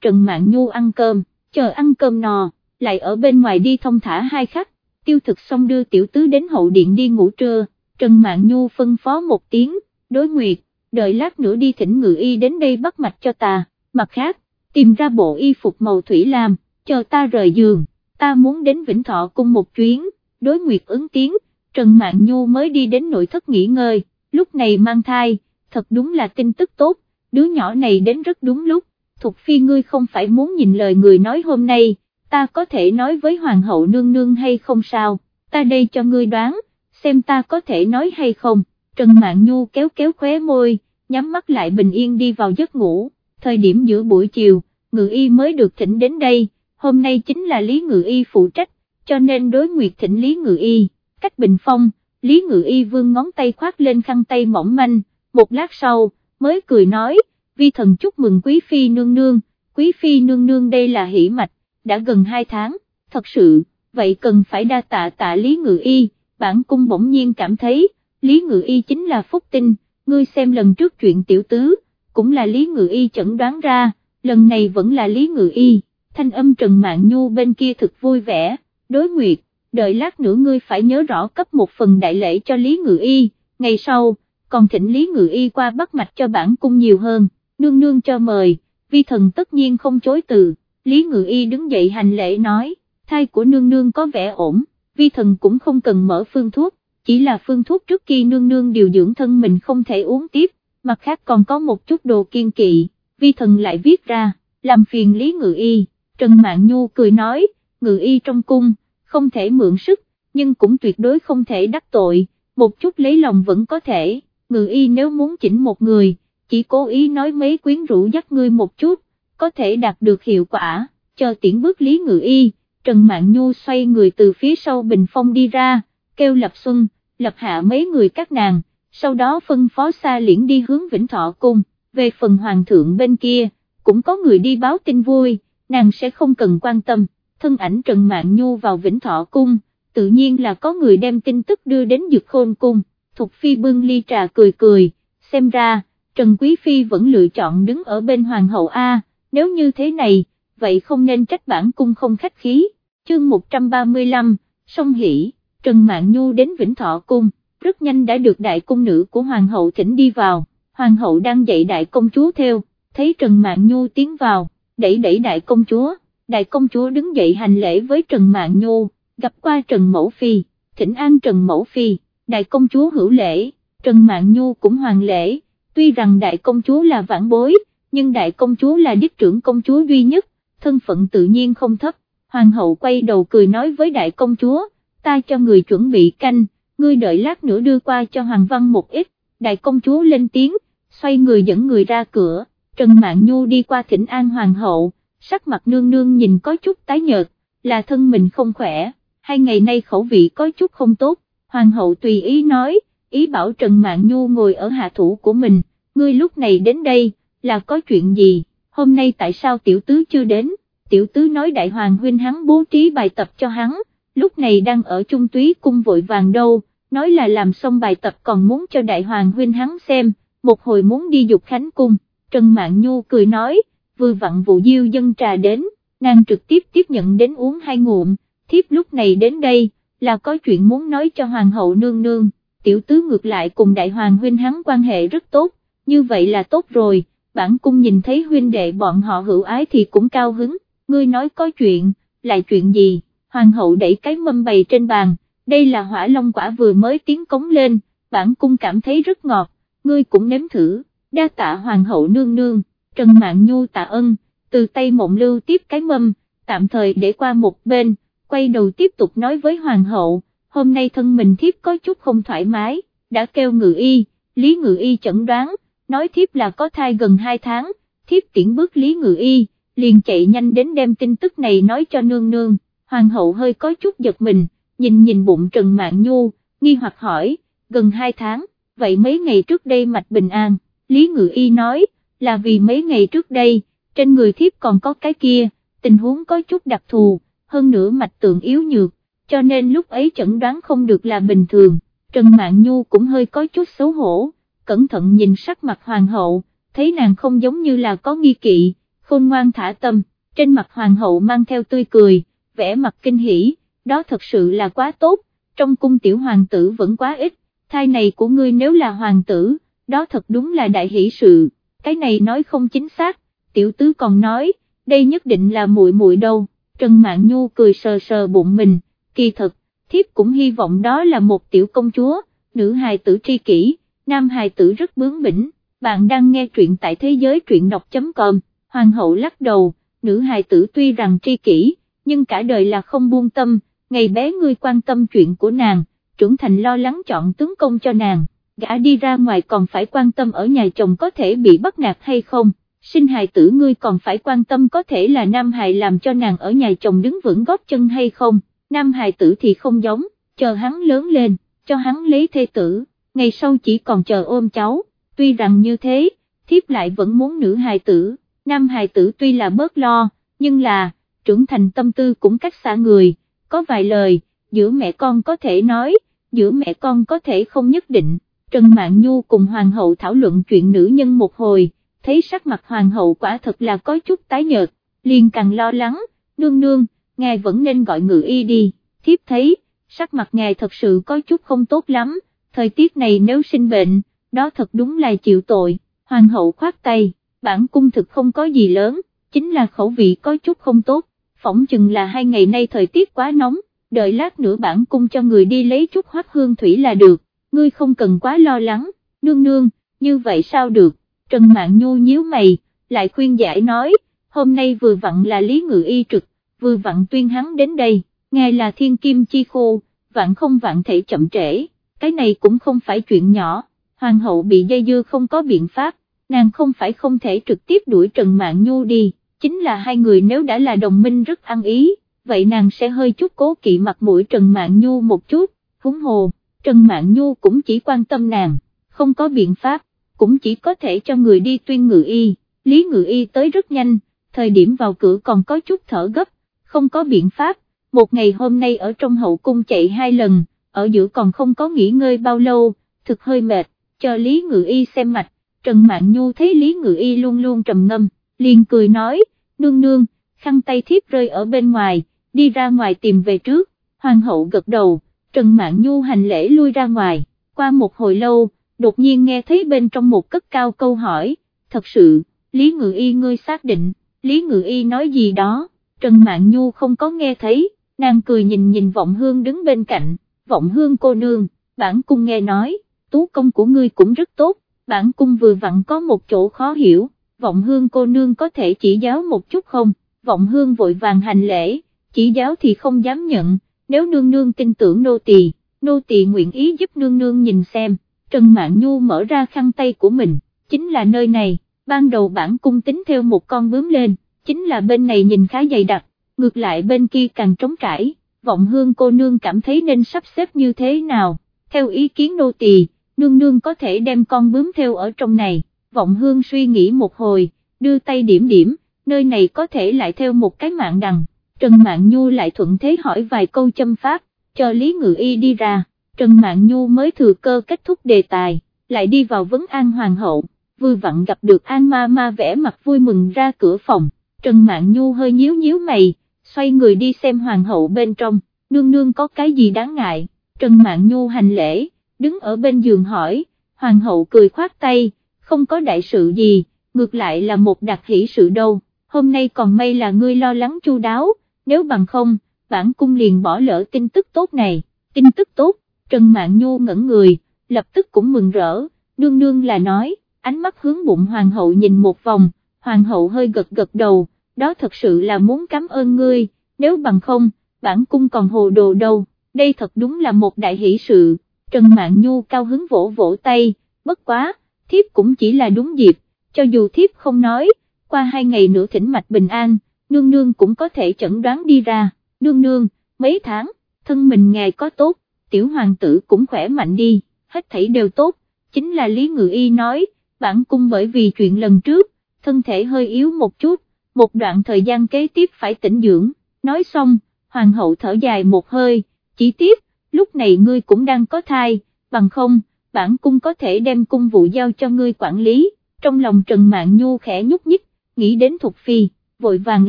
Trần Mạn Nhu ăn cơm, chờ ăn cơm nò, lại ở bên ngoài đi thông thả hai khách, tiêu thực xong đưa tiểu tứ đến hậu điện đi ngủ trưa, Trần Mạn Nhu phân phó một tiếng, đối nguyệt, đợi lát nữa đi thỉnh ngự y đến đây bắt mạch cho ta, mặt khác, tìm ra bộ y phục màu thủy lam, chờ ta rời giường, ta muốn đến Vĩnh Thọ cung một chuyến, đối nguyệt ứng tiếng, Trần mạng Nhu mới đi đến nội thất nghỉ ngơi, lúc này mang thai, thật đúng là tin tức tốt, đứa nhỏ này đến rất đúng lúc, Thục Phi ngươi không phải muốn nhìn lời người nói hôm nay, ta có thể nói với Hoàng hậu nương nương hay không sao, ta đây cho ngươi đoán, xem ta có thể nói hay không, Trần mạng Nhu kéo kéo khóe môi, nhắm mắt lại bình yên đi vào giấc ngủ, thời điểm giữa buổi chiều, ngự y mới được thỉnh đến đây, hôm nay chính là Lý Ngự Y phụ trách, cho nên đối nguyệt thỉnh Lý Ngự Y, cách bình phong, Lý Ngự Y vương ngón tay khoát lên khăn tay mỏng manh, một lát sau, mới cười nói, vi thần chúc mừng quý phi nương nương, quý phi nương nương đây là hỷ mạch, đã gần hai tháng, thật sự, vậy cần phải đa tạ tạ Lý Ngự Y, bản cung bỗng nhiên cảm thấy, Lý Ngự Y chính là phúc tinh, ngươi xem lần trước chuyện tiểu tứ, cũng là Lý Ngự Y chẩn đoán ra, lần này vẫn là Lý Ngự Y, thanh âm Trần Mạn Nhu bên kia thực vui vẻ, đối nguyệt, đợi lát nữa ngươi phải nhớ rõ cấp một phần đại lễ cho Lý Ngự Y, ngày sau, còn thỉnh Lý Ngự Y qua bắt mạch cho bản cung nhiều hơn, nương nương cho mời, vi thần tất nhiên không chối từ, Lý Ngự Y đứng dậy hành lễ nói, thai của nương nương có vẻ ổn, vi thần cũng không cần mở phương thuốc, chỉ là phương thuốc trước khi nương nương điều dưỡng thân mình không thể uống tiếp, mặt khác còn có một chút đồ kiên kỵ, vi thần lại viết ra, làm phiền Lý Ngự Y, Trần Mạn Nhu cười nói, Ngự Y trong cung, không thể mượn sức, nhưng cũng tuyệt đối không thể đắc tội, một chút lấy lòng vẫn có thể, Ngự Y nếu muốn chỉnh một người, chỉ cố ý nói mấy quyến rũ dắt ngươi một chút, có thể đạt được hiệu quả, cho tiễn bước Lý Ngự Y, Trần Mạn Nhu xoay người từ phía sau bình phong đi ra, kêu Lập Xuân, lập hạ mấy người các nàng, sau đó phân phó xa liễn đi hướng Vĩnh Thọ Cung, về phần hoàng thượng bên kia, cũng có người đi báo tin vui, nàng sẽ không cần quan tâm, thân ảnh Trần mạng Nhu vào Vĩnh Thọ Cung, tự nhiên là có người đem tin tức đưa đến Dược Khôn Cung, Thục Phi bưng ly trà cười cười, xem ra, Trần Quý Phi vẫn lựa chọn đứng ở bên Hoàng hậu A, nếu như thế này, vậy không nên trách bản cung không khách khí, chương 135, song hỷ. Trần Mạn Nhu đến Vĩnh Thọ Cung, rất nhanh đã được đại cung nữ của Hoàng hậu thỉnh đi vào, Hoàng hậu đang dạy đại công chúa theo, thấy Trần Mạn Nhu tiến vào, đẩy đẩy đại công chúa, đại công chúa đứng dậy hành lễ với Trần Mạn Nhu, gặp qua Trần Mẫu Phi, thỉnh an Trần Mẫu Phi, đại công chúa hữu lễ, Trần Mạn Nhu cũng hoàng lễ, tuy rằng đại công chúa là vãn bối, nhưng đại công chúa là đích trưởng công chúa duy nhất, thân phận tự nhiên không thấp, hoàng hậu quay đầu cười nói với đại công chúa, ta cho người chuẩn bị canh, ngươi đợi lát nữa đưa qua cho hoàng văn một ít, đại công chúa lên tiếng, xoay người dẫn người ra cửa, Trần Mạn Nhu đi qua thỉnh an hoàng hậu, sắc mặt nương nương nhìn có chút tái nhợt, là thân mình không khỏe, hai ngày nay khẩu vị có chút không tốt, hoàng hậu tùy ý nói, ý bảo Trần Mạn Nhu ngồi ở hạ thủ của mình, ngươi lúc này đến đây, là có chuyện gì, hôm nay tại sao tiểu tứ chưa đến, tiểu tứ nói đại hoàng huynh hắn bố trí bài tập cho hắn, lúc này đang ở trung túy cung vội vàng đâu, nói là làm xong bài tập còn muốn cho đại hoàng huynh hắn xem, một hồi muốn đi dục khánh cung, Trần Mạn Nhu cười nói, vừa vặn vụ diêu dân trà đến, nàng trực tiếp tiếp nhận đến uống hai ngụm, thiếp lúc này đến đây, là có chuyện muốn nói cho hoàng hậu nương nương, tiểu tứ ngược lại cùng đại hoàng huynh hắn quan hệ rất tốt, như vậy là tốt rồi, bản cung nhìn thấy huynh đệ bọn họ hữu ái thì cũng cao hứng, ngươi nói có chuyện, lại chuyện gì, hoàng hậu đẩy cái mâm bày trên bàn, đây là hỏa long quả vừa mới tiến cống lên, bản cung cảm thấy rất ngọt, ngươi cũng nếm thử, đa tạ hoàng hậu nương nương, Trần Mạn Nhu tạ ân, từ tay mộng lưu tiếp cái mâm, tạm thời để qua một bên, quay đầu tiếp tục nói với hoàng hậu, hôm nay thân mình thiếp có chút không thoải mái, đã kêu ngự y, lý ngự y chẩn đoán, nói thiếp là có thai gần 2 tháng, thiếp tiễn bước lý ngự y, liền chạy nhanh đến đem tin tức này nói cho nương nương, hoàng hậu hơi có chút giật mình, nhìn nhìn bụng Trần Mạn Nhu, nghi hoặc hỏi, gần 2 tháng, vậy mấy ngày trước đây mạch bình an, Lý Ngự Y nói, là vì mấy ngày trước đây, trên người thiếp còn có cái kia, tình huống có chút đặc thù, hơn nữa mạch tượng yếu nhược, cho nên lúc ấy chẩn đoán không được là bình thường, Trần Mạn Nhu cũng hơi có chút xấu hổ, cẩn thận nhìn sắc mặt hoàng hậu, thấy nàng không giống như là có nghi kỵ, khôn ngoan thả tâm, trên mặt hoàng hậu mang theo tươi cười, vẻ mặt kinh hỉ, đó thật sự là quá tốt, trong cung tiểu hoàng tử vẫn quá ít, thai này của ngươi nếu là hoàng tử, đó thật đúng là đại hỷ sự, cái này nói không chính xác, tiểu tứ còn nói, đây nhất định là muội muội đâu, Trần Mạn Nhu cười sờ sờ bụng mình, kỳ thật, thiếp cũng hy vọng đó là một tiểu công chúa, nữ hài tử tri kỷ, nam hài tử rất bướng bỉnh, bạn đang nghe truyện tại thế giới truyện đọc.com, hoàng hậu lắc đầu, nữ hài tử tuy rằng tri kỷ, nhưng cả đời là không buông tâm, ngày bé ngươi quan tâm chuyện của nàng, trưởng thành lo lắng chọn tướng công cho nàng, gã đi ra ngoài còn phải quan tâm ở nhà chồng có thể bị bắt nạt hay không, sinh hài tử ngươi còn phải quan tâm có thể là nam hài làm cho nàng ở nhà chồng đứng vững gót chân hay không, nam hài tử thì không giống, chờ hắn lớn lên, cho hắn lấy thê tử, ngày sau chỉ còn chờ ôm cháu, tuy rằng như thế, thiếp lại vẫn muốn nữ hài tử, nam hài tử tuy là bớt lo, nhưng là, trưởng thành tâm tư cũng cách xa người, có vài lời, giữa mẹ con có thể nói, giữa mẹ con có thể không nhất định, Trần Mạn Nhu cùng Hoàng hậu thảo luận chuyện nữ nhân một hồi, thấy sắc mặt Hoàng hậu quả thật là có chút tái nhợt, liền càng lo lắng, nương nương, ngài vẫn nên gọi ngự y đi, thiếp thấy, sắc mặt ngài thật sự có chút không tốt lắm, thời tiết này nếu sinh bệnh, đó thật đúng là chịu tội, Hoàng hậu khoát tay, bản cung thực không có gì lớn, chính là khẩu vị có chút không tốt, phỏng chừng là hai ngày nay thời tiết quá nóng, đợi lát nữa bản cung cho người đi lấy chút hoác hương thủy là được, ngươi không cần quá lo lắng, nương nương, như vậy sao được, Trần Mạn Nhu nhíu mày, lại khuyên giải nói, hôm nay vừa vặn là Lý Ngự Y trực, vừa vặn tuyên hắn đến đây, ngài là thiên kim chi khô, vạn không vạn thể chậm trễ, cái này cũng không phải chuyện nhỏ, hoàng hậu bị dây dưa không có biện pháp, nàng không phải không thể trực tiếp đuổi Trần Mạn Nhu đi, chính là hai người nếu đã là đồng minh rất ăn ý, vậy nàng sẽ hơi chút cố kỵ mặt mũi Trần Mạn Nhu một chút, húng hồ, Trần Mạn Nhu cũng chỉ quan tâm nàng, không có biện pháp, cũng chỉ có thể cho người đi tuyên ngự y, Lý ngự y tới rất nhanh, thời điểm vào cửa còn có chút thở gấp, không có biện pháp, một ngày hôm nay ở trong hậu cung chạy hai lần, ở giữa còn không có nghỉ ngơi bao lâu, thực hơi mệt, chờ Lý ngự y xem mạch, Trần Mạn Nhu thấy Lý ngự y luôn luôn trầm ngâm, liền cười nói, nương nương, khăn tay thiếp rơi ở bên ngoài, đi ra ngoài tìm về trước, hoàng hậu gật đầu, Trần Mạn Nhu hành lễ lui ra ngoài, qua một hồi lâu, đột nhiên nghe thấy bên trong một cất cao câu hỏi, thật sự, Lý Ngự Y ngươi xác định, Lý Ngự Y nói gì đó, Trần Mạn Nhu không có nghe thấy, nàng cười nhìn nhìn vọng hương đứng bên cạnh, vọng hương cô nương, bản cung nghe nói, tú công của ngươi cũng rất tốt, bản cung vừa vặn có một chỗ khó hiểu, vọng hương cô nương có thể chỉ giáo một chút không, vọng hương vội vàng hành lễ, chỉ giáo thì không dám nhận, nếu nương nương tin tưởng nô tỳ, nô tỳ nguyện ý giúp nương nương nhìn xem, Trần Mạn Nhu mở ra khăn tay của mình, chính là nơi này, ban đầu bản cung tính theo một con bướm lên, chính là bên này nhìn khá dày đặc, ngược lại bên kia càng trống trải, vọng hương cô nương cảm thấy nên sắp xếp như thế nào, theo ý kiến nô tỳ, nương nương có thể đem con bướm theo ở trong này, vọng hương suy nghĩ một hồi, đưa tay điểm điểm, nơi này có thể lại theo một cái mạng đằng, Trần Mạn Nhu lại thuận thế hỏi vài câu châm pháp, cho Lý Ngự Y đi ra, Trần Mạn Nhu mới thừa cơ kết thúc đề tài, lại đi vào vấn an hoàng hậu, vừa vặn gặp được An Ma Ma vẽ mặt vui mừng ra cửa phòng, Trần Mạn Nhu hơi nhíu nhíu mày, xoay người đi xem hoàng hậu bên trong, nương nương có cái gì đáng ngại, Trần Mạn Nhu hành lễ, đứng ở bên giường hỏi, hoàng hậu cười khoát tay, không có đại sự gì, ngược lại là một đặc hỷ sự đâu, hôm nay còn may là ngươi lo lắng chu đáo, nếu bằng không, bản cung liền bỏ lỡ tin tức tốt này, tin tức tốt, Trần Mạn Nhu ngẩn người, lập tức cũng mừng rỡ, nương nương là nói, ánh mắt hướng bụng hoàng hậu nhìn một vòng, hoàng hậu hơi gật gật đầu, đó thật sự là muốn cảm ơn ngươi, nếu bằng không, bản cung còn hồ đồ đâu, đây thật đúng là một đại hỷ sự, Trần Mạn Nhu cao hứng vỗ vỗ tay, bất quá, thiếp cũng chỉ là đúng dịp, cho dù thiếp không nói, qua hai ngày nữa thỉnh mạch bình an, nương nương cũng có thể chẩn đoán đi ra, nương nương, mấy tháng, thân mình ngài có tốt, tiểu hoàng tử cũng khỏe mạnh đi, hết thảy đều tốt, chính là Lý Ngự Y nói, bản cung bởi vì chuyện lần trước, thân thể hơi yếu một chút, một đoạn thời gian kế tiếp phải tĩnh dưỡng, nói xong, hoàng hậu thở dài một hơi, chỉ tiếp, lúc này ngươi cũng đang có thai, bằng không, bản cung có thể đem cung vụ giao cho ngươi quản lý, trong lòng Trần Mạn Nhu khẽ nhúc nhích, nghĩ đến Thục Phi, vội vàng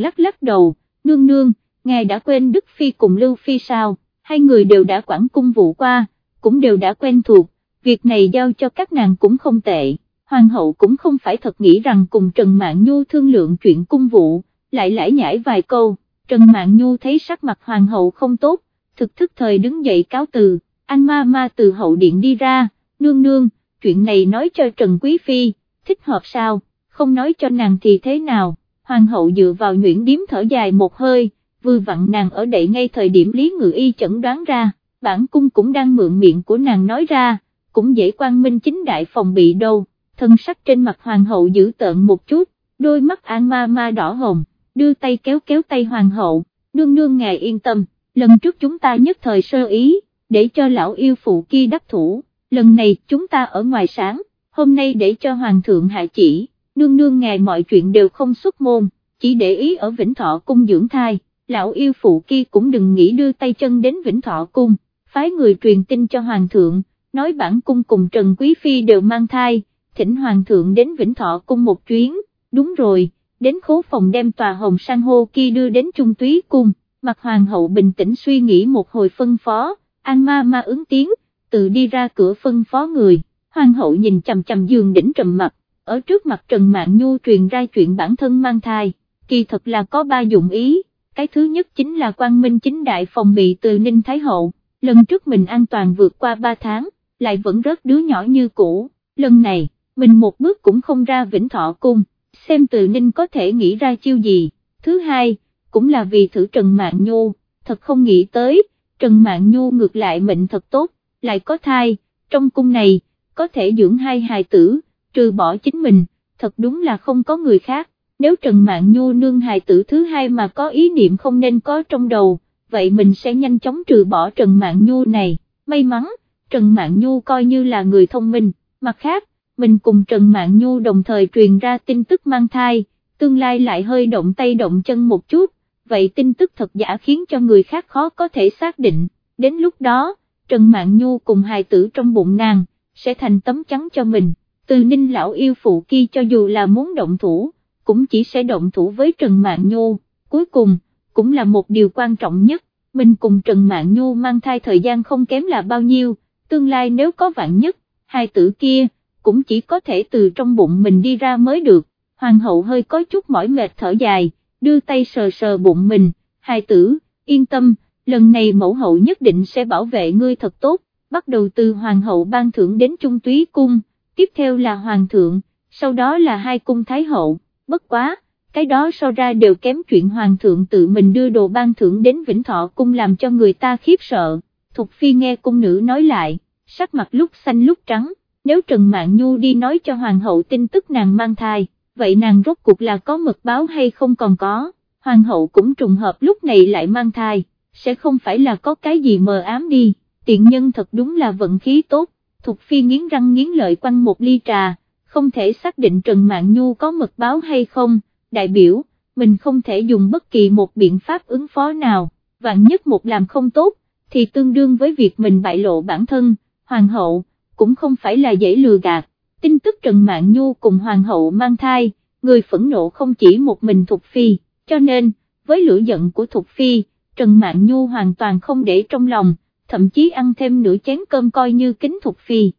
lắc lắc đầu, nương nương, ngài đã quên Đức Phi cùng Lưu Phi sao, hai người đều đã quản cung vụ qua, cũng đều đã quen thuộc, việc này giao cho các nàng cũng không tệ, hoàng hậu cũng không phải thật nghĩ rằng cùng Trần Mạn Nhu thương lượng chuyện cung vụ, lại lải nhải vài câu, Trần Mạn Nhu thấy sắc mặt hoàng hậu không tốt, thực thức thời đứng dậy cáo từ, anh ma ma từ hậu điện đi ra, nương nương, chuyện này nói cho Trần Quý Phi, thích hợp sao, không nói cho nàng thì thế nào, hoàng hậu dựa vào nhuyễn điếm thở dài một hơi, vừa vặn nàng ở đậy ngay thời điểm Lý Ngự Y chẩn đoán ra, bản cung cũng đang mượn miệng của nàng nói ra, cũng dễ quan minh chính đại phòng bị đâu, thân sắc trên mặt hoàng hậu giữ tợn một chút, đôi mắt an ma ma đỏ hồng, đưa tay kéo kéo tay hoàng hậu, nương nương ngài yên tâm, lần trước chúng ta nhất thời sơ ý, để cho lão yêu phụ kia đắc thủ, lần này chúng ta ở ngoài sáng, hôm nay để cho hoàng thượng hạ chỉ, nương nương ngài mọi chuyện đều không xuất môn, chỉ để ý ở Vĩnh Thọ cung dưỡng thai, lão yêu phụ kia cũng đừng nghĩ đưa tay chân đến Vĩnh Thọ cung, phái người truyền tin cho hoàng thượng, nói bản cung cùng Trần Quý Phi đều mang thai, thỉnh hoàng thượng đến Vĩnh Thọ cung một chuyến, đúng rồi, đến khố phòng đem tòa hồng san hô kia đưa đến Trung Túy cung, mặt hoàng hậu bình tĩnh suy nghĩ một hồi phân phó, an ma ma ứng tiếng, từ đi ra cửa phân phó người, hoàng hậu nhìn chầm chầm giường đỉnh trầm mặt, ở trước mặt Trần Mạn Nhu truyền ra chuyện bản thân mang thai, kỳ thật là có ba dụng ý, cái thứ nhất chính là quan minh chính đại phòng bị từ Ninh Thái Hậu, lần trước mình an toàn vượt qua ba tháng, lại vẫn rớt đứa nhỏ như cũ, lần này, mình một bước cũng không ra Vĩnh Thọ Cung, xem từ Ninh có thể nghĩ ra chiêu gì, thứ hai, cũng là vì thử Trần Mạn Nhu, thật không nghĩ tới, Trần Mạn Nhu ngược lại mệnh thật tốt, lại có thai, trong cung này, có thể dưỡng hai hài tử, trừ bỏ chính mình, thật đúng là không có người khác, nếu Trần Mạn Nhu nương hài tử thứ hai mà có ý niệm không nên có trong đầu, vậy mình sẽ nhanh chóng trừ bỏ Trần Mạn Nhu này, may mắn, Trần Mạn Nhu coi như là người thông minh, mặt khác, mình cùng Trần Mạn Nhu đồng thời truyền ra tin tức mang thai, tương lai lại hơi động tay động chân một chút, vậy tin tức thật giả khiến cho người khác khó có thể xác định, đến lúc đó, Trần Mạn Nhu cùng hài tử trong bụng nàng, sẽ thành tấm chắn cho mình, từ ninh lão yêu phụ kia cho dù là muốn động thủ, cũng chỉ sẽ động thủ với Trần Mạn Nhu, cuối cùng, cũng là một điều quan trọng nhất, mình cùng Trần Mạn Nhu mang thai thời gian không kém là bao nhiêu, tương lai nếu có vạn nhất, hai tử kia, cũng chỉ có thể từ trong bụng mình đi ra mới được, hoàng hậu hơi có chút mỏi mệt thở dài, đưa tay sờ sờ bụng mình, hai tử, yên tâm, lần này mẫu hậu nhất định sẽ bảo vệ ngươi thật tốt, bắt đầu từ hoàng hậu ban thưởng đến trung túy cung, tiếp theo là hoàng thượng, sau đó là hai cung thái hậu, bất quá, cái đó so ra đều kém chuyện hoàng thượng tự mình đưa đồ ban thưởng đến Vĩnh Thọ cung làm cho người ta khiếp sợ, Thục Phi nghe cung nữ nói lại, sắc mặt lúc xanh lúc trắng, nếu Trần mạng Nhu đi nói cho hoàng hậu tin tức nàng mang thai, vậy nàng rốt cuộc là có mật báo hay không còn có, hoàng hậu cũng trùng hợp lúc này lại mang thai, sẽ không phải là có cái gì mờ ám đi, tiện nhân thật đúng là vận khí tốt, Thục Phi nghiến răng nghiến lợi quăng một ly trà, không thể xác định Trần Mạn Nhu có mật báo hay không, đại biểu, mình không thể dùng bất kỳ một biện pháp ứng phó nào, vạn nhất một làm không tốt, thì tương đương với việc mình bại lộ bản thân, hoàng hậu, cũng không phải là dễ lừa gạt, tin tức Trần Mạn Nhu cùng hoàng hậu mang thai, người phẫn nộ không chỉ một mình Thục Phi, cho nên, với lửa giận của Thục Phi, Trần Mạn Nhu hoàn toàn không để trong lòng, thậm chí ăn thêm nửa chén cơm coi như kính Thục Phi,